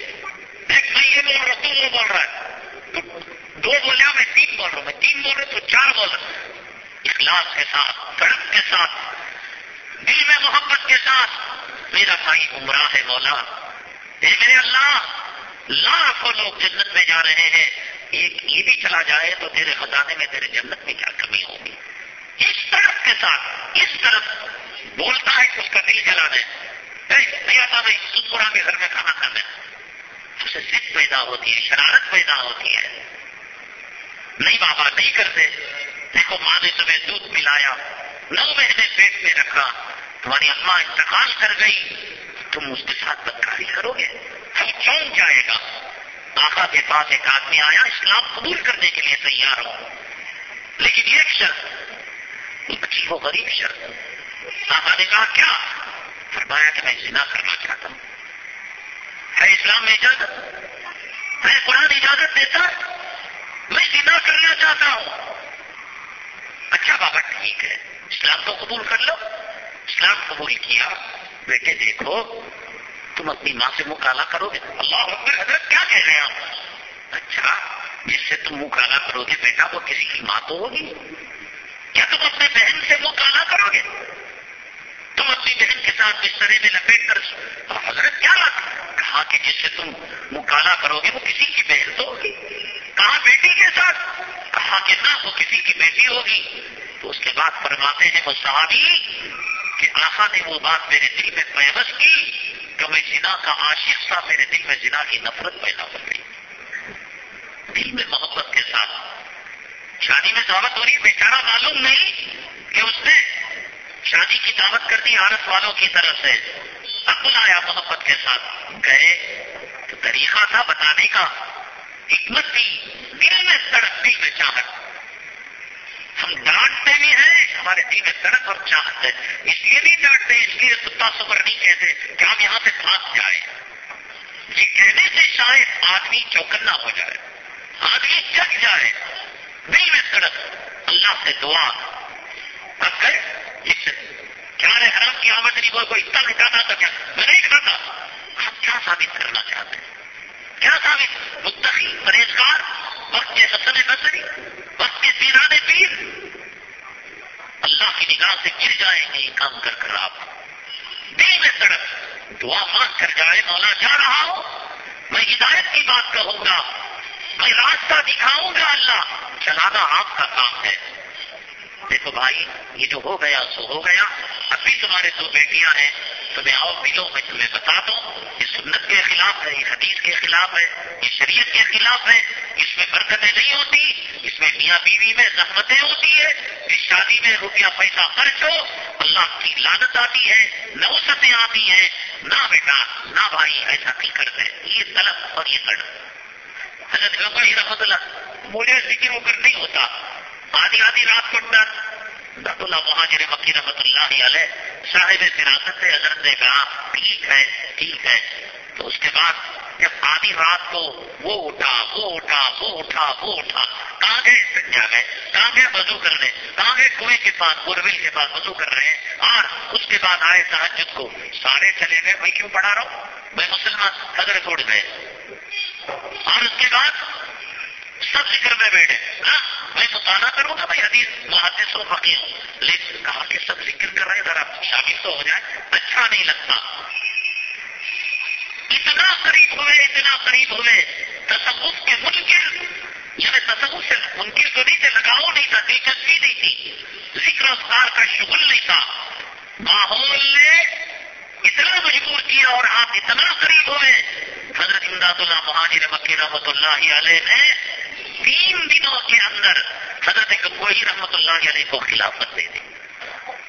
ایک میں یہ بول رہا تم وہ بول رہا ہے۔ دو بولیا میں تین بول رہا ہوں۔ میں تین بول رہا تو چار بول رہا اخلاص کے ساتھ سڑک کے ساتھ، دل میں محبت کے ساتھ۔ میرا بھائی گمراہ ہے مولا۔ اے میرے اللہ، لاکھوں لوگ جنت میں جا رہے ہیں۔ ایک یہ بھی چلا جائے تو تیرے خزانے میں تیرے جنت میں کیا کمی ہوگی؟ اس طرف کے ساتھ، اس طرف بولتا ہے کہ اس کا دل جلا دے۔ نہیں آتا بھائی سپورا کے گھر میں کھانا کھانا اسے ضد پیدا ہوتی ہے، شرارت پیدا ہوتی ہے۔ نہیں بابا، نہیں کرتے۔ دیکھو، ماں نے تمہیں دودھ پلایا نو مہینے پیٹ میں رکھا، تمہاری اماں انتقال کر گئی۔ تم اس کے ساتھ بدکاری کرو گے۔ ہم چونک جائے گا؟ آقا کے پاس ایک آدمی آیا، اسلام قبول کرنے کے لیے تیار ہو۔ لیکن یہ ایک شرط بچی وہ غریب شرط۔ آقا نے کہا، کیا؟ فرمایا کہ میں زنا کرنا چاہتا ہوں۔ ہے اسلام میں اجازت میں قرآن اجازت دیتا میں زنا کرنا چاہتا ہوں۔ اچھا بابا، ٹھیک ہے۔ اسلام تو قبول کر لو۔ اسلام قبول کیا۔ بیٹے، دیکھو، تم اپنی ماں سے منہ کالا کرو گے۔ اللہ حضرت کیا کہہ رہے ہیں آپ؟ اچھا جس سے تم منہ کالا کرو گے بیٹا، وہ کسی کی ماں تو ہوگی۔ کیا تم اپنے بہن سے منہ کالا کرو گے؟ تم اپنی بہن کے ساتھ بسترے میں لپیٹ کر حضرت کیا بات کہا کہ جس سے تم منہ کالا کرو گے وہ کسی کی بہن تو ہوگی۔ کہا بیٹی کے ساتھ۔ کہا کہ نہ، وہ کسی کی بیٹی ہوگی۔ تو اس کے بعد فرماتے ہیں وہ صحابی کہ آخا نے وہ بات میرے دل میں پیوس کی کہ میں جنا کا عاشق تھا میرے دل میں جنا کی نفرت پیدا ہو گئی۔ دل میں محبت کے ساتھ۔ شادی میں دعوت ہو رہی بیچارہ معلوم نہیں کہ اس نے شادی کی دعوت کر دی عارت والوں کی طرف سے۔ اب بلایا محبت کے ساتھ گئے تو طریقہ تھا بتانے کا۔ حکمت تھی، دل میں سڑک دل میں چاہت۔ ہم ڈانٹتے بھی ہیں، ہمارے دل میں سڑک اور چاہت ہے۔ اس لیے نہیں ڈانٹتے، اس لیے کتا سبر نہیں کہتے کہ ہم یہاں سے پھانس جائیں۔ یہ کہنے سے شاید آدمی چوکنا ہو جائے، آدمی جگ جائے، دل میں سڑک اللہ سے دعا۔ اب گئے کیا ہے حرام کی آمد نہیں، وہ کوئی اتنا نہیں کھاتا تھا کیا؟ میں نہیں کھاتا۔ آپ کیا ثابت کرنا چاہتے ہیں؟ کیا ثابت؟ متقی، پرہیزگار، وقت کے حسن بسری وقت کے پیرانے پیر۔ اللہ کی نگاہ سے گر جائیں گے، یہ کام کر کر آپ۔ دل میں سڑک۔ دعا مانگ کر جائے، مولا جا رہا ہوں۔ میں ہدایت کی بات کہوں گا۔ میں راستہ دکھاؤں گا اللہ۔ چلانا آپ کا کام ہے۔ دیکھو بھائی، یہ جو ہو گیا، سو ہو گیا۔ اب بھی تمہارے دو بیٹیاں ہیں تمہیں آؤ ملو میں تمہیں بتا دوں، یہ سنت کے خلاف ہے، یہ حدیث کے خلاف ہے، یہ شریعت کے خلاف ہے۔ اس میں برکتیں نہیں ہوتی، اس میں میاں بیوی میں زحمتیں ہوتی ہے اس شادی میں روپیہ پیسہ خرچ ہو، اللہ کی لانت آتی ہے نوستیں آتی ہیں، نہ بیٹا، نہ بھائی، ایسا نہیں کرتے یہ طلب اور یہ تڑپ۔ حضرت رحمت اللہ مجھے ذکر ہو کر نہیں ہوتا۔ آدھی آدھی رات کو ڈر اللہ مہاجر مکی رحمت اللہ علیہ صاحب فراست سے حضرت نے کہا، ٹھیک ہے ٹھیک ہے۔ تو اس کے بعد جب آدھی رات کو وہ اٹھا وہ اٹھا وہ اٹھا وہ اٹھا کہاں گئے سنجا گئے کہاں گئے وضو کرنے کہاں گئے کنویں کے پاس، بورول کے پاس وضو کر رہے ہیں۔ اور اس کے بعد آئے تحجد کو۔ سارے چلے گئے، میں کیوں پڑھا رہا ہوں؟ میں مسلمان، حضرت اڑ گئے۔ اور اس کے بعد سب ذکر میں بیٹھے۔ ہاں میں مطالعہ کروں گا بھائی، حدیث، محدث و فقیر لیکن کہا کہ سب ذکر کر رہے ذرا شامل تو ہو جائے اچھا نہیں لگتا۔ اتنا قریب ہوئے، اتنا قریب ہوئے۔ تصوف کے منکر یعنی تصوف سے منکر تو نہیں تھے، لگاؤ نہیں تھا، دلچسپی نہیں تھی۔ ذکر افطار کا شغل نہیں تھا۔ ماحول نے اتنا مجبور کیا اور آپ اتنا قریب ہوئے۔ حضرت امداد اللہ مہاجر مکی رحمۃ اللہ علیہ نے تین دنوں کے اندر حضرت کبوئی رحمت اللہ علیہ کو خلافت دے دی۔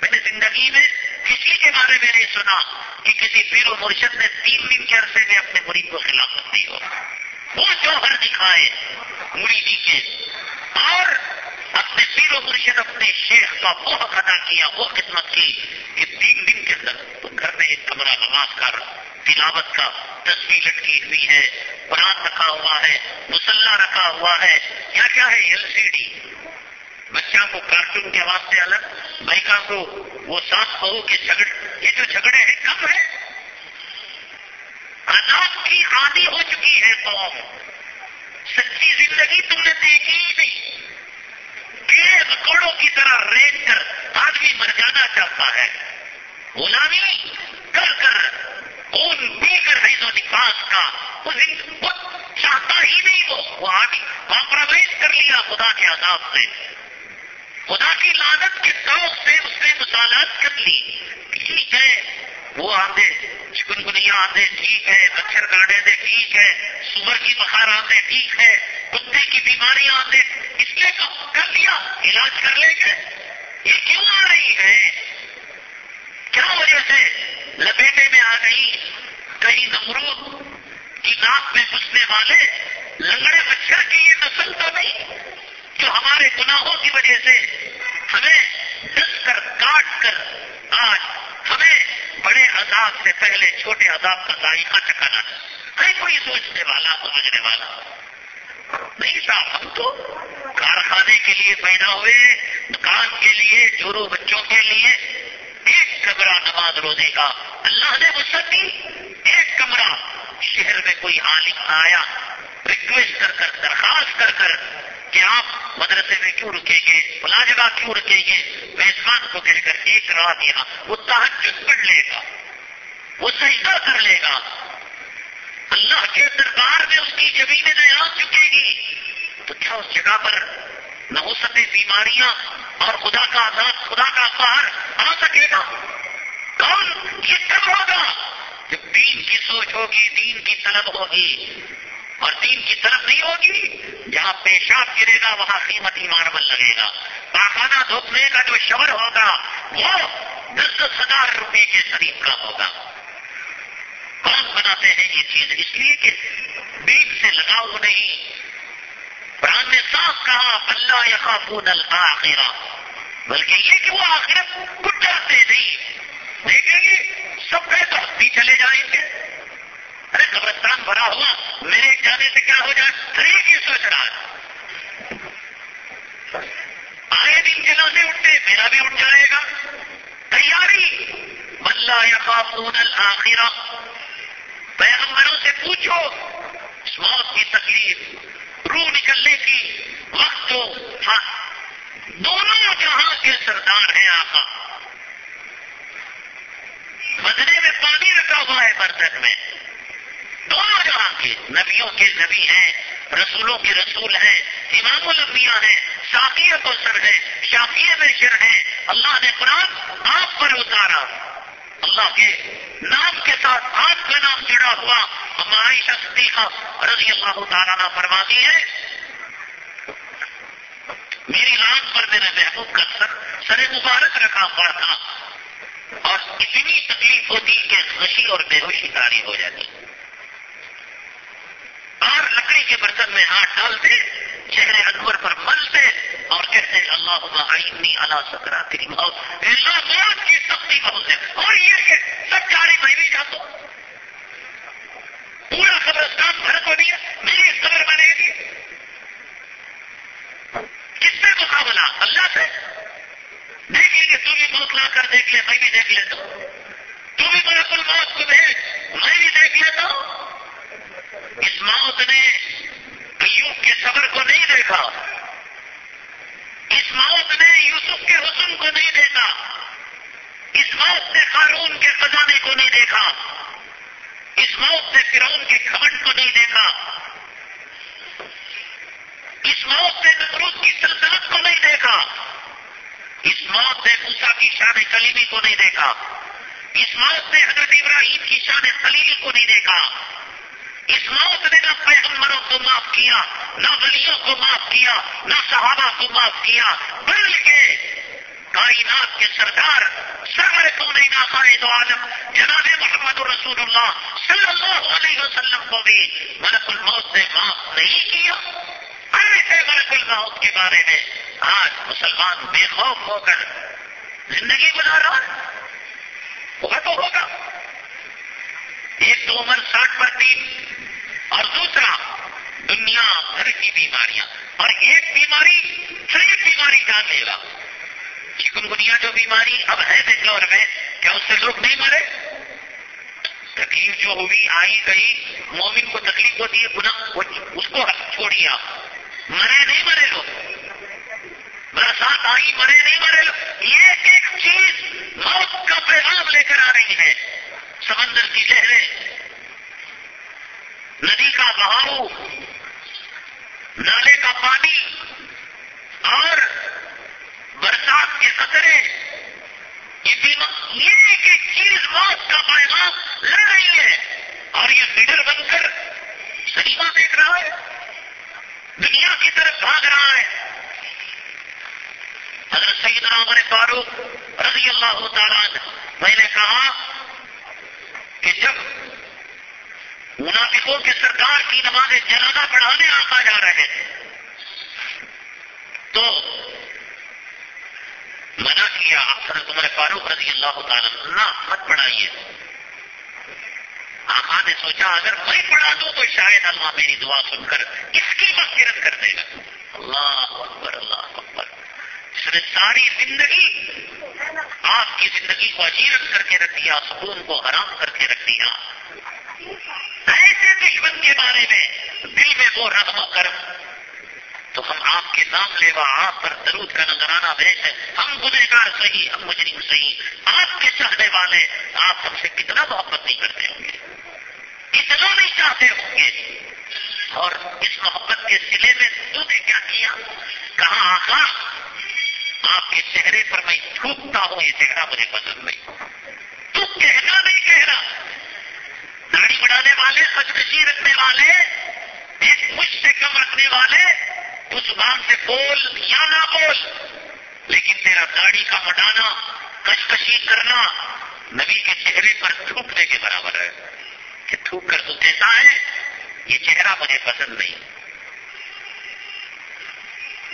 میں نے زندگی میں کسی کے بارے میں نہیں سنا کہ کسی پیر و مرشد نے تین دن کے عرصے میں اپنے مرید کو خلافت دی ہو۔ وہ جوہر دکھائے مریدی کے۔ اور اپنے پیر و مرشد اپنے شیخ کا وہ ادا کیا، وہ خدمت کی کہ تین دن کے اندر گھر میں ایک کمرہ نماز کر تلاوت کا تصویر لٹکی ہوئی ہے، قرآن رکھا ہوا ہے، مسلح رکھا ہوا ہے۔ کیا کیا ہے؟ ایل سی ڈی بچوں کو کارٹون کے واسطے الگ بائکا کو وہ سانس بہو کے جھگڑ، یہ جو جھگڑے ہیں، کم ہے عذاب کی عادی ہو چکی ہے قوم۔ سچی زندگی تم نے دیکھی ہی نہیں۔ کوڑوں کی طرح ریت کر آدمی مر جانا چاہتا ہے۔ غلامی کر کر خون پی کر ہے جو نفاس کا وہ چاہتا ہی نہیں وہ۔ وہ کمپرومائز کر لیا خدا کے عذاب سے۔ خدا کی لانت کے سوق سے اس نے مسالات کر لی۔ ٹھیک ہے۔ وہ آتے چکنگنیا آتے ٹھیک ہے۔ مچھر کاٹے تھے ٹھیک ہے۔ سور کی بخار آتے ٹھیک ہے۔ کتے کی بیماریاں آتے اس لیے کر لیا، علاج کر لیں گے۔ یہ کیوں آ رہی ہے کیا وجہ سے؟ لپیٹے میں آ گئی، کہیں نمرود کی ناک میں گھسنے والے لنگڑے مچھر کی یہ نسل تو نہیں، جو ہمارے گناہوں کی وجہ سے ہمیں ڈس کر، کاٹ کر آج ہمیں بڑے عذاب سے پہلے چھوٹے عذاب کا ذائقہ چکانا ہے کوئی سوچنے والا، سمجھنے والا۔ نہیں صاحب، ہم تو کارخانے کے لیے پیدا ہوئے، دکان کے لیے، جورو بچوں کے لیے۔ ایک کمرہ نماز روزے کا۔ اللہ نے وسط دی۔ ایک کمرہ۔ شہر میں کوئی عالم آیا ریکویسٹ کر کر، درخواست کر کر کہ آپ مدرسے میں کیوں رکیں گے فلا جگہ کیوں رکیں گے میزبان کو کہہ کر ایک رات یہاں وہ تحجد پڑھ لے گا، وہ سجدہ کر لے گا۔ اللہ کے دربار میں اس کی زمینیں نہ آ چکے گی۔ تو کیا اس جگہ پر نوسط بیماریاں اور خدا کا آزاد خدا کا اخبار آ سکے گا؟ کون یہ کب ہوگا؟ جب دین کی سوچ ہوگی، دین کی طلب ہوگی۔ اور دین کی طرف نہیں ہوگی، جہاں پیشاب گرے گا، وہاں قیمتی ماربل لگے گا۔ پاخانہ دھوپنے کا جو شور ہوگا، وہ دس دس ہزار روپے کے قریب کا ہوگا۔ کون بناتے ہیں یہ چیز، اس لیے کہ دین سے لگاؤ نہیں۔ قرآن نے صاف کہا، اللہ یقافون الآخرہ بلکہ یہ کہ وہ آخرت کچھ جاتے نہیں۔ دیکھیں گے، سب گئے تو بھی چلے جائیں گے۔ ارے قبرستان بھرا ہوا، میرے جانے سے کیا ہو جائے؟ ہر ایک یہ سوچ رہا ہے آئے دن جگہ سے اٹھتے میرا بھی اٹھ جائے گا۔ تیاری۔ ملا یا خاتون الآخرہ پیغمبروں سے پوچھو موت کی تکلیف روح نکلنے کی وقت جو دونوں جہاں کے سردار ہیں آقا۔ بدنے میں پانی رکھا ہوا ہے برتن میں۔ دونوں جہاں کے نبیوں کے نبی ہیں، رسولوں کے رسول ہیں، امام الانبیاء ہیں شاقیہ کو سر ہیں شاقیہ میں شر ہیں۔ اللہ نے قرآن آپ پر اتارا۔ اللہ کے نام کے ساتھ آپ کا نام جڑا ہوا ہماری صدیقہ رضی اللہ تعالیٰ فرماتی ہے، میری رات پر میرے محبوب کا سر سر مبارک رکھا ہوا تھا اور اتنی تکلیف ہوتی کہ خوشی اور بے ہوشی تاری ہو جاتی۔ لکڑی کے برتن میں ہاتھ ڈالتے، چہرے انور پر ملتے اور کہتے اللہ آئینی اللہ سکرا تیری موت اللہ موت کی سختی بہت ہے۔ اور یہ کہ سب چاری میں بھی جاتا کو دیا میری قبر بنے گی کس سے مقابلہ؟ اللہ سے؟ دیکھیں گے تو بھی موت لا کر دیکھ لے، میں بھی دیکھ لیتا ہوں۔ تو بھی بڑا کل موت کو بھیج، میں بھی دیکھ لیتا ہوں۔ اس موت نے ایوب کے صبر کو نہیں دیکھا، اس موت نے یوسف کے حسن کو نہیں دیکھا، اس موت نے قارون کے خزانے کو نہیں دیکھا، اس موت نے فرعون کے کھمنڈ کو نہیں دیکھا، اس موت نے نمرود کی سلطنت کو نہیں دیکھا، اس موت نے موسا کی شان کلیمی کو نہیں دیکھا، اس موت نے حضرت ابراہیم کی شان خلیل کو نہیں دیکھا۔ اس موت نے نہ پیغمبروں کو معاف کیا، نہ ولیوں کو معاف کیا، نہ صحابہ کو معاف کیا۔ بلکہ کائنات کے سردار، سرور کو نہیں نہ عالم؟ جناب محمد رسول اللہ صلی اللہ علیہ وسلم کو بھی ملک الموت نے معاف نہیں کیا۔ ایسے ملک الموت کے بارے میں۔ آج مسلمان بے خوف ہو کر زندگی گزار رہا ہوگا تو ہوگا ایک تو عمر ساٹھ پر تین اور دوسرا، دنیا بھر کی بیماریاں۔ اور ایک بیماری صرف بیماری جان لے گا۔ چکن گنیا جو بیماری اب ہے دور میں، کیا اس سے لوگ نہیں مرے؟ تکلیف جو ہوئی، آئی، گئی، مومن کو تکلیف ہوتی ہے گنا اس کو چھوڑی آپ۔ مرے نہیں مرے لوگ۔ برسات آئی، مرے نہیں مرے لوگ۔ یہ ایک چیز موت کا پیغام لے کر آ رہی ہے۔ سمندر کی لہریں ندی کا بہاؤ، نالے کا پانی اور برسات کے خطرے یہ ایک ایک چیز موت کا پیغام لڑ رہی ہے اور یہ لیڈر بن کر سنیما دیکھ رہا ہے، دنیا کی طرف بھاگ رہا ہے۔ حضرت سیدنا عمر فاروق رضی اللہ تعالیٰ میں نے کہا کہ جب منافقوں کے سرکار کی نماز جنازہ پڑھانے آتا جا رہے تھے تو منع کیا حضرت عمر فاروق رضی اللہ تعالیٰ نہ مت پڑھائیے۔ آقا نے سوچا، اگر میں پڑھا دوں تو شاید اللہ میری دعا سن کر اس کی مغفرت کر دے گا۔ اللہ اکبر اللہ اکبر۔ ساری زندگی آپ کی زندگی کو اجیرت کر کے رکھ دیا، سکون کو حرام کر کے رکھ دیا۔ ایسے دشمن کے بارے میں دل میں وہ رحم کرم۔ تو ہم آپ کے نام لیوا آپ پر درود کا نظرانہ بھیج ہے ہم گنہگار صحیح، ہم مجرم صحیح۔ آپ کے چاہنے والے، آپ ہم سے کتنا محبت نہیں کرتے ہوں گے؟ اتنا نہیں چاہتے ہوں گے۔ اور اس محبت کے سلے میں تو نے کیا کیا؟ کہاں آقا؟ آپ کے چہرے پر میں تھوکتا ہوں، یہ چہرہ مجھے پسند نہیں۔ تو کہنا نہیں کہنا۔ داڑھی بڑھانے والے سچ رکھنے والے، ایک مجھ سے کم رکھنے والے زبان سے بول یا نہ بول۔ لیکن تیرا داڑھی کا مٹانا کشکشی کرنا، نبی کے چہرے پر تھوکنے کے برابر ہے۔ کہ تھوک کر تو کہتا ہے، یہ چہرہ مجھے پسند نہیں۔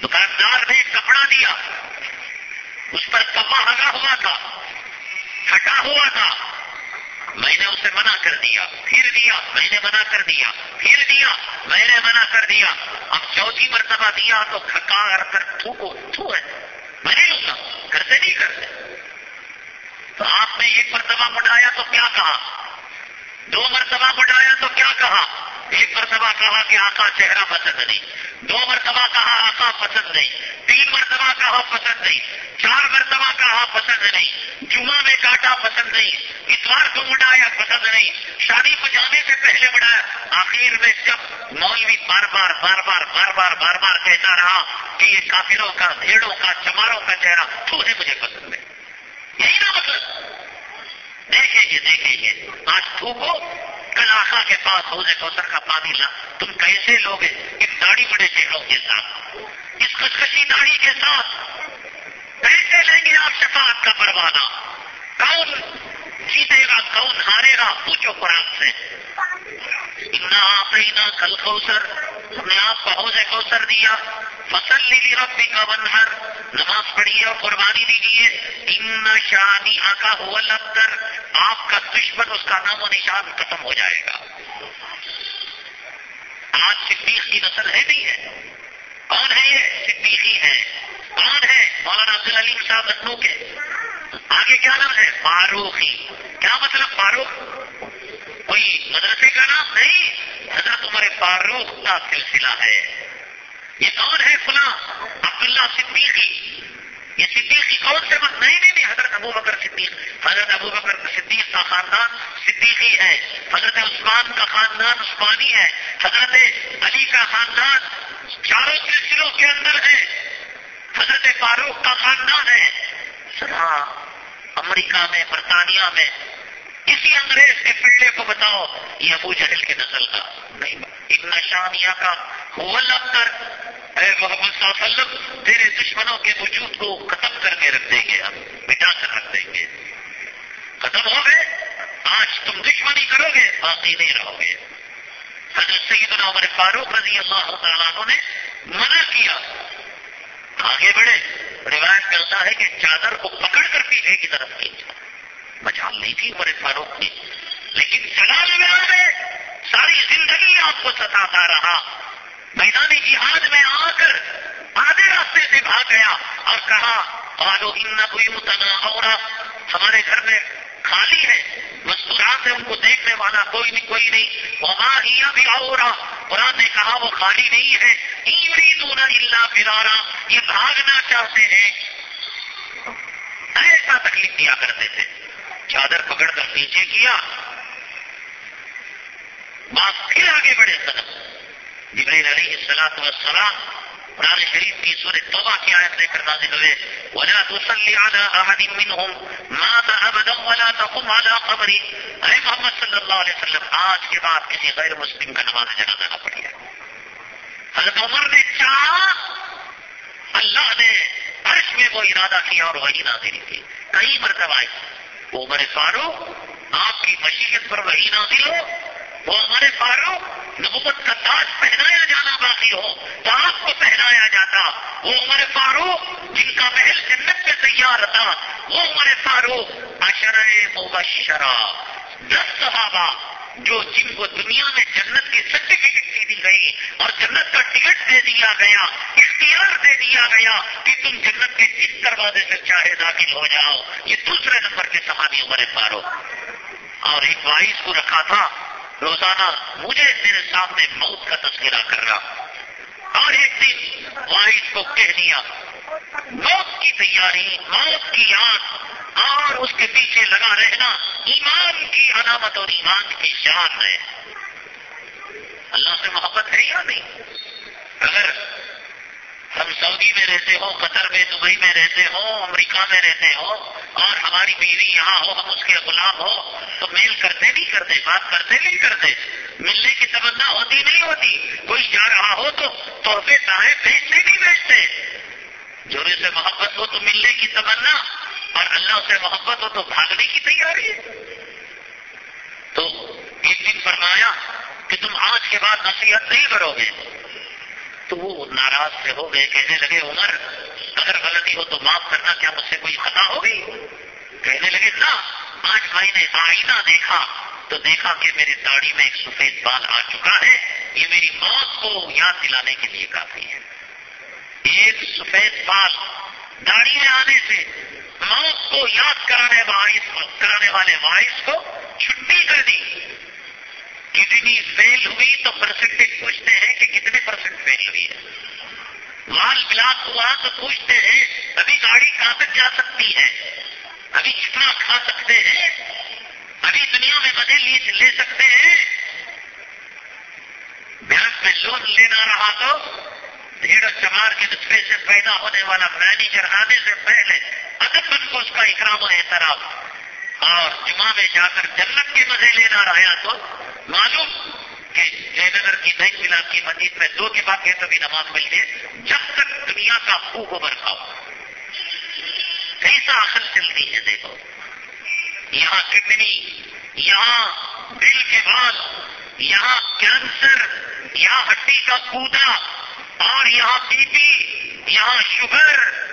دکاندار نے کپڑا دیا۔ اس پر کپا ہگا ہوا تھا ہٹا ہوا تھا۔ میں نے اسے منع کر دیا، پھر دیا، میں نے منع کر دیا، پھر دیا، میں نے منع کر دیا۔ اب چوتھی مرتبہ دیا تو کھکا کر تھوکو، تھو ہے۔ میں نہیں لوں گا کرتے نہیں کرتے تو آپ نے ایک مرتبہ بڑھایا تو کیا کہا؟ دو مرتبہ بڑھایا تو کیا کہا؟ ایک مرتبہ کہا کہ آقا چہرہ پسند نہیں. دو مرتبہ کہا آقا پسند نہیں. تین مرتبہ کہا پسند نہیں. چار مرتبہ کہا پسند نہیں. جمعہ میں کاٹا پسند نہیں. اتوار کو بڑھایا پسند نہیں. شادی کو جانے سے پہلے بڑھایا آخر میں جب مولوی بار بار بار بار بار بار بار بار کہتا رہا کہ یہ کافروں کا، بھیڑوں کا، چماروں کا چہرہ تو مجھے پسند نہیں. یہی نا مطلب؟ دیکھیں گے دیکھیں گے۔ آج تھوکو، کل آخا کے پاس حوض کوثر کا پانی لا۔ تم کیسے لوگ اس داڑھی بڑے چہروں کے ساتھ۔ اس خشکشی داڑھی کے ساتھ کیسے لیں گے آپ شفاعت کا پروانہ؟ کون جیتے گا کون ہارے گا پوچھو قرآن سے۔ اتنا آپ ہی نہ کل کوثر ہم نے آپ کو حوض کوثر دیا۔ فصل لی ربی کا بنہر نماز پڑھیے اور قربانی دیجیے۔ ان شانی آکا ہوا لفتر آپ کا دشمن اس کا نام و نشان ختم ہو جائے گا۔ آج صدیق کی نسل ہے نہیں ہے؟ کون ہے یہ؟ صدیقی ہے کون ہے؟ مولانا عبد العلیم صاحب اتنو کے۔ آگے کیا نام ہے؟ فاروقی۔ کیا مطلب فاروق؟ کوئی مدرسے کا نام نہیں؟ حضرت عمر فاروق کا سلسلہ ہے۔ یہ کون ہے فلاں؟ عبداللہ صدیقی۔ یہ صدیقی کون سے مت نہیں نہیں حضرت ابو بکر صدیق۔ حضرت ابو بکر صدیق کا خاندان صدیقی ہے۔ حضرت عثمان کا خاندان عثمانی ہے۔ حضرت علی کا خاندان چاروں سلسلوں کے اندر ہے۔ حضرت فاروق کا خاندان ہے۔ سنا امریکہ میں، برطانیہ میں۔ کسی انگریز کے پلڑے کو بتاؤ، یہ ابو جہل کے نسل کا نہیں، ابن شانیہ کا کر اے محمد صلی اللہ علیہ وسلم، تیرے دشمنوں کے وجود کو ختم کر کے رکھ دیں گے۔ ہم مٹا کر رکھ دیں گے۔ ختم ہو گئے۔ آج تم دشمنی کرو گے، باقی نہیں رہو گے۔ حضرت سیدنا عمر فاروق رضی اللہ تعالیٰ نے منع کیا۔ آگے بڑھے، روایت کرتا ہے کہ چادر کو پکڑ کر پیچھے کی طرف کھینچا مچال نہیں تھی عمر فاروق کی، لیکن سلال میں ساری زندگی آپ کو ستاتا رہا۔ میدانی جہاد میں آ کر آدھے راستے سے بھاگ گیا اور کہا آلو ان کوئی متنا اور ہمارے گھر میں خالی ہے۔ مستورات ہے ان کو دیکھنے والا کوئی نہیں کوئی نہیں۔ وہاں ہی بھی اور قرآن نے کہا وہ خالی نہیں ہے۔ ایوری اللہ پلارا یہ بھاگنا چاہتے ہیں۔ ایسا تکلیف دیا کرتے تھے۔ چادر پکڑ کر پیچھے کیا۔ بات پھر آگے بڑھے۔ قدم جبریل علیہ السلاط وسلام قرآن شریف کی سور توبہ کی آیت لے کر نازل ہوئے۔ ولا تصلي على احد منهم مات ابدا ولا تقم على قبره۔ اے محمد صلی اللہ علیہ وسلم، آج کے بعد کسی غیر مسلم کا نماز جنازہ نہ پڑھیے۔ حضرت عمر نے چاہا، اللہ نے عرش میں وہ ارادہ کیا اور وہی نازل کی۔ کئی مرتبہ وہ عمر فاروق، آپ کی مشیت پر وہی نازل ہو۔ وہ ہمارے فاروق نبوت کا تاج پہنایا جانا باقی ہو تو آپ کو پہنایا جاتا۔ وہ عمر فاروق، جن کا محل جنت میں تیار تھا، وہ عمر فاروق اشر مبشرہ۔ دس صحابہ جو جن کو دنیا میں جنت کی سرٹیفکیٹ دے دی گئی اور جنت کا ٹکٹ دے دیا گیا، اختیار دے دیا گیا کہ تم جنت کے جس دروازے سے چاہے داخل ہو جاؤ۔ یہ دوسرے نمبر کے صحابی عمر فاروق۔ اور ایک وائس کو رکھا تھا روزانہ مجھے میرے سامنے موت کا تذکرہ کر رہا اور ایک دن وائس کو کہہ دیا، موت کی تیاری، موت کی یاد، اور اس کے پیچھے لگا رہنا ایمان کی علامت اور ایمان کی شان ہے۔ اللہ سے محبت ہے یا نہیں؟ اگر ہم سعودی میں رہتے ہو قطر میں، دبئی میں رہتے ہو امریکہ میں رہتے ہو اور ہماری بیوی یہاں ہو، ہم اس کے غلام ہو تو میل کرتے نہیں کرتے، بات کرتے نہیں کرتے۔ ملنے کی تمنا ہوتی نہیں ہوتی۔ کوئی جا رہا ہو تو تحفے چاہے بیچتے نہیں بیچتے۔ جوڑے سے محبت ہو تو ملنے کی تمنا، اور اللہ سے محبت ہو تو بھاگنے کی تیاری۔ تو ایک دن فرمایا کہ تم آج کے بعد نصیحت نہیں کرو گے۔ تو وہ ناراض سے ہو گئے، کہنے لگے، عمر، اگر غلطی ہو تو معاف کرنا کیا مجھ سے کوئی خطا ہو گئی کہنے لگے، نہ، آج بھائی نے آئینہ دیکھا، تو دیکھا کہ میری داڑھی میں ایک سفید بال آ چکا ہے۔ یہ میری موت کو یاد دلانے کے لیے کافی ہے۔ ایک سفید بال داڑھی میں آنے سے موت کو یاد کرانے کرانے والے وائس کو چھٹی کر دی۔ کتنی فیل ہوئی تو پرسنٹیج پوچھتے ہیں کہ کتنے پرسنٹ فیل ہوئی ہے۔ مال بلاک ہوا تو پوچھتے ہیں، ابھی گاڑی کہاں تک جا سکتی ہے؟ ابھی کتنا کھا سکتے ہیں؟ ابھی دنیا میں مزے لے سکتے ہیں؟ بینک میں لون لینا رہا تو بھیڑ چمار کے نسبے سے پیدا ہونے والا مینیجر آنے سے پہلے ادب کو اس کا اکرام و احترام۔ اور جمعہ میں جا کر جنت کے مزے لینا رہا تو معلوم کہ جے نگر کی نئی ملا کی مسجد میں دو کے بعد کہتے بھی نماز ملتی ہے جب تک دنیا کا خوب کو برکھاؤ کیسا عقل چلتی ہے، دیکھو۔ یہاں کڈنی یہاں دل کے بعد یہاں کینسر، یہاں ہڈی کا کودا، اور یہاں بی پی، یہاں شوگر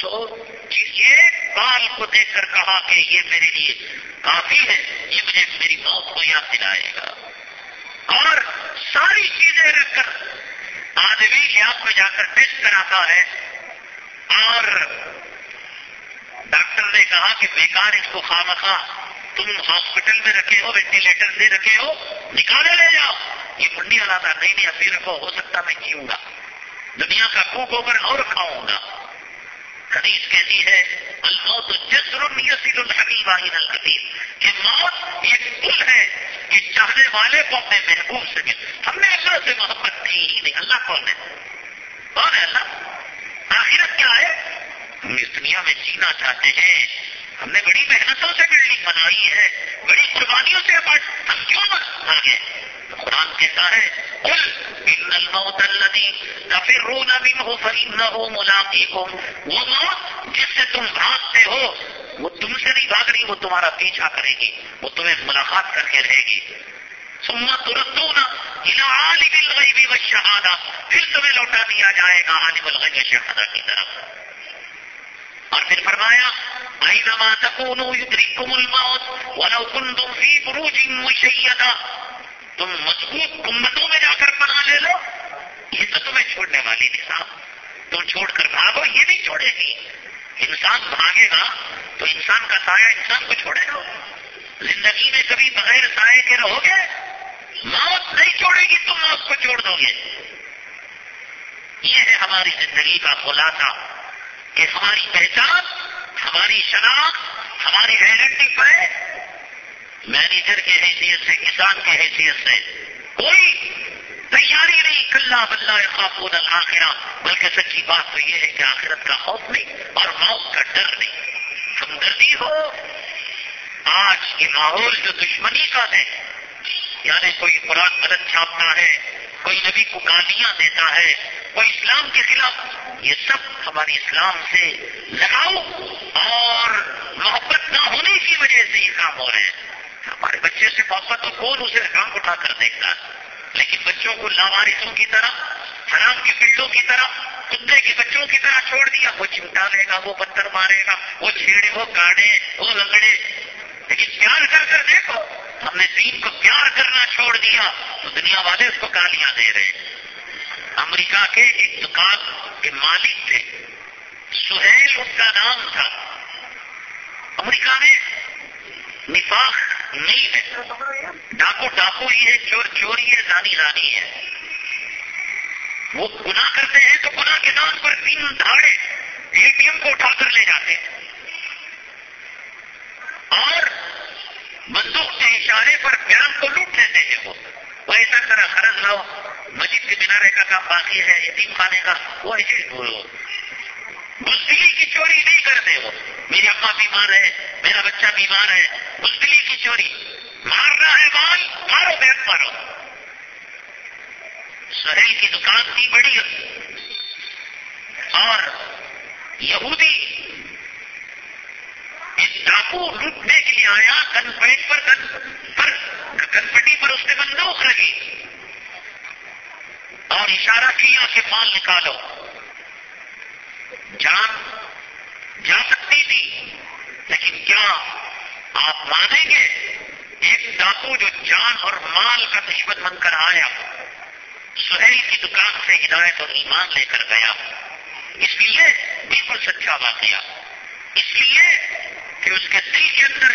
سو یہ بال کو دیکھ کر کہا کہ یہ میرے لیے کافی ہے، یہ مجھے میری موت کو یاد دلائے گا۔ اور ساری چیزیں رکھ کر آدمی لیاب میں جا کر ٹیسٹ کراتا ہے۔ اور ڈاکٹر نے کہا کہ بیکار اس کو خواہ مخواہ تم ہاسپٹل میں رکھے ہو، وینٹیلیٹر سے رکھے ہو، نکالے لے جاؤ۔ یہ منڈی والا تھا نہیں نہیں، ابھی رکھو، ہو سکتا میں جیوں گا؟ دنیا کا کو گوبر اور کھاؤں گا۔ حدیث کہتی ہے، الموت جسر یسیر الحقیب واحد الحقیب کہ موت ایک پل ہے کہ چاہنے والے کو اپنے محبوب سے مل ہم نے اللہ سے محبت کی ہی نہیں، اللہ کون ہے؟ کون ہے اللہ؟ آخرت کیا ہے؟ ہم اس دنیا میں جینا چاہتے ہیں۔ ہم نے بڑی محنتوں سے بلڈنگ بنائی ہے، بڑی قربانیوں سے ہم کیوں آگے؟ قرآن کہتا ہے، قل ان الموت الذي تفرون منه فانه ملاقيكم۔ وہ موت جس سے تم بھاگتے ہو، وہ تم سے نہیں بھاگ رہی، وہ تمہارا پیچھا کرے گی، وہ تمہیں ملاقات کر کے رہے گی۔ سما تردون الى عالم الغیب والشہادہ پھر تمہیں لوٹا دیا جائے گا عالم الغیب والشہادہ کی طرف۔ اور پھر فرمایا اينما تكونوا يدرككم الموت ولو كنتم في بروج مشيدة۔ تم مضبوط امتوں میں جا کر پناہ لے لو، یہ تو تمہیں چھوڑنے والی نہیں صاحب۔ تم چھوڑ کر بھاگو، یہ نہیں چھوڑے گی۔ انسان بھاگے گا تو انسان کا سایہ انسان کو چھوڑے گا۔ زندگی میں کبھی بغیر سائے کے رہو گے، موت نہیں چھوڑے گی، تم موت کو چھوڑ دو گے۔ یہ ہے ہماری زندگی کا خلاصہ۔ کہ ہماری پہچان، ہماری شناخت، ہماری آئیڈینٹی مینیجر کے حیثیت سے، کسان کے حیثیت سے۔ کوئی تیاری نہیں، کلّا بلّہ خافون الآخرہ بلکہ سچی بات تو یہ ہے کہ آخرت کا خوف نہیں اور موت کا ڈر نہیں۔ ہمدردی ہو۔ آج یہ ماحول جو دشمنی کا ہے یعنی کوئی قرآن غلط چھاپتا ہے، کوئی نبی کو گالیاں دیتا ہے، کوئی اسلام کے خلاف، یہ سب ہمارے اسلام سے لگاؤ اور محبت نہ ہونے کی وجہ سے یہ کام ہو رہے ہیں ہمارے بچے سے محبت تو کون اسے کام اٹھا کر دیکھتا لیکن بچوں کو لاوارثوں کی طرح، حرام کی پلوں کی طرح، کتے کے بچوں کی طرح چھوڑ دیا۔ وہ چمٹا لے گا، وہ پتھر مارے گا، وہ چھیڑے، وہ گاڑے وہ لگڑے لیکن پیار کر کر دیکھو، ہم نے دین کو پیار کرنا چھوڑ دیا، تو دنیا والے اس کو گالیاں دے رہے۔ امریکہ کے ایک دکان کے مالک تھے۔ سہیل اس کا نام تھا۔ امریکہ میں نفاق نہیں ہے۔ ڈاکو ڈاکو ہی ہے، چور چوری ہے رانی رانی ہے۔ وہ گنا کرتے ہیں تو گنا کے نام پر تین دھاڑے اے ٹی ایم کو اٹھا کر لے جاتے ہیں۔ اور بندوق کے اشارے پر بیان کو لوٹ لیتے ہیں وہ۔ وہ ایسا کرا خرض لاؤ۔ مسجد کے مینارے کا کام باقی ہے، یتیم خانے کا۔ وہ ایسے بزدلی کی چوری نہیں کرتے وہ۔ میری اما بیمار ہے میرا بچہ بیمار ہے بزدلی کی چوری۔ مارنا ہے مال، مارو بہت مارو سہیل کی دکان تھی بڑی اور یہودی ڈاکو لوٹنے کے لیے آیا، گن پینٹ پر، گن پر، گن پٹی پر اس نے بندوق لگی اور اشارہ کیا کہ مال نکالو۔ جان جا سکتی تھی، لیکن کیا آپ مانیں گے؟ ایک ڈاکو جو جان اور مال کا دشمن بن کر آیا، سہیل کی دکان سے ہدایت اور ایمان لے کر گیا۔ اس لیے بالکل سچا واقعہ۔ اس لیے کہ اس کے دل کے اندر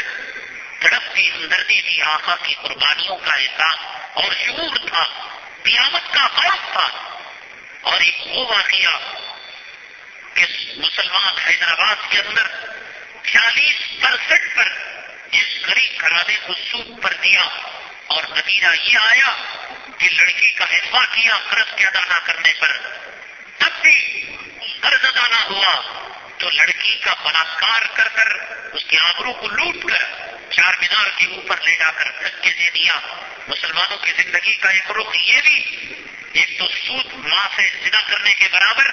تڑپتی ہمدردی تھی آخا کی قربانیوں کا احساس اور شعور تھا، قیامت کا خوف تھا۔ اور ایک وہ واقعہ مسلمان حیدرآباد کے اندر چالیس پرسنٹ پر اس غریب گھرانے کو سود پر دیا اور نتیجہ یہ آیا کہ لڑکی کا حفا کیا قرض کے ادا نہ کرنے پر۔ تب بھی قرض ادا نہ ہوا تو لڑکی کا بلاکار کر کر اس کی آبروں کو لوٹ کر چار مینار کے اوپر لے جا کر دھکے دے دیا۔ مسلمانوں کی زندگی کا ایک رخ یہ بھی، ایک تو سود ماں سے سنا کرنے کے برابر،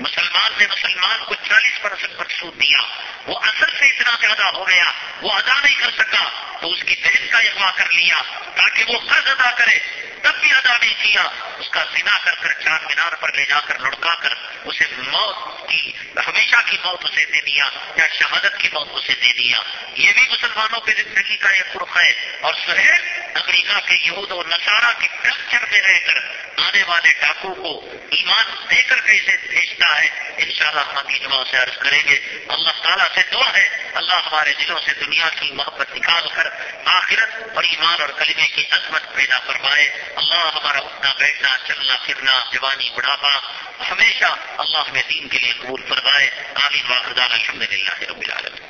مسلمان نے مسلمان کو چالیس پرسنٹ پر سود دیا۔ وہ اصل سے اتنا زیادہ ہو گیا، وہ ادا نہیں کر سکا۔ تو اس کی بہن کا اغوا کر لیا، تاکہ وہ قرض ادا کرے۔ تب بھی ادا نہیں کیا اس کا سنا کر کر چار مینار پر لے جا کر لڑکا کر، اسے موت کی، ہمیشہ کی موت اسے دے دیا، یا شہادت کی موت اسے دے دیا۔ یہ بھی مسلمانوں کی زندگی کا ایک رخ ہے۔ اور سہیل امریکہ کے یہود و نصارہ کے کلچر میں رہ کر آنے والے ڈاکو کو ایمان دے کر کیسے بھیجتا ہے۔ ان شاء اللہ ہم جمع سے عرض کریں گے۔ اللہ تعالیٰ سے دعا ہے۔ اللہ ہمارے دلوں سے دنیا کی محبت نکال کر آخرت اور ایمان اور کلمے کی عظمت پیدا فرمائے۔ اللہ ہمارا اٹھنا بیٹھنا چلنا پھرنا، جوانی بڑھاپا، ہمیشہ اللہ ہمیں دین کے لیے قبول فرمائے۔ آمین واخر الحمد للہ رب العالمین۔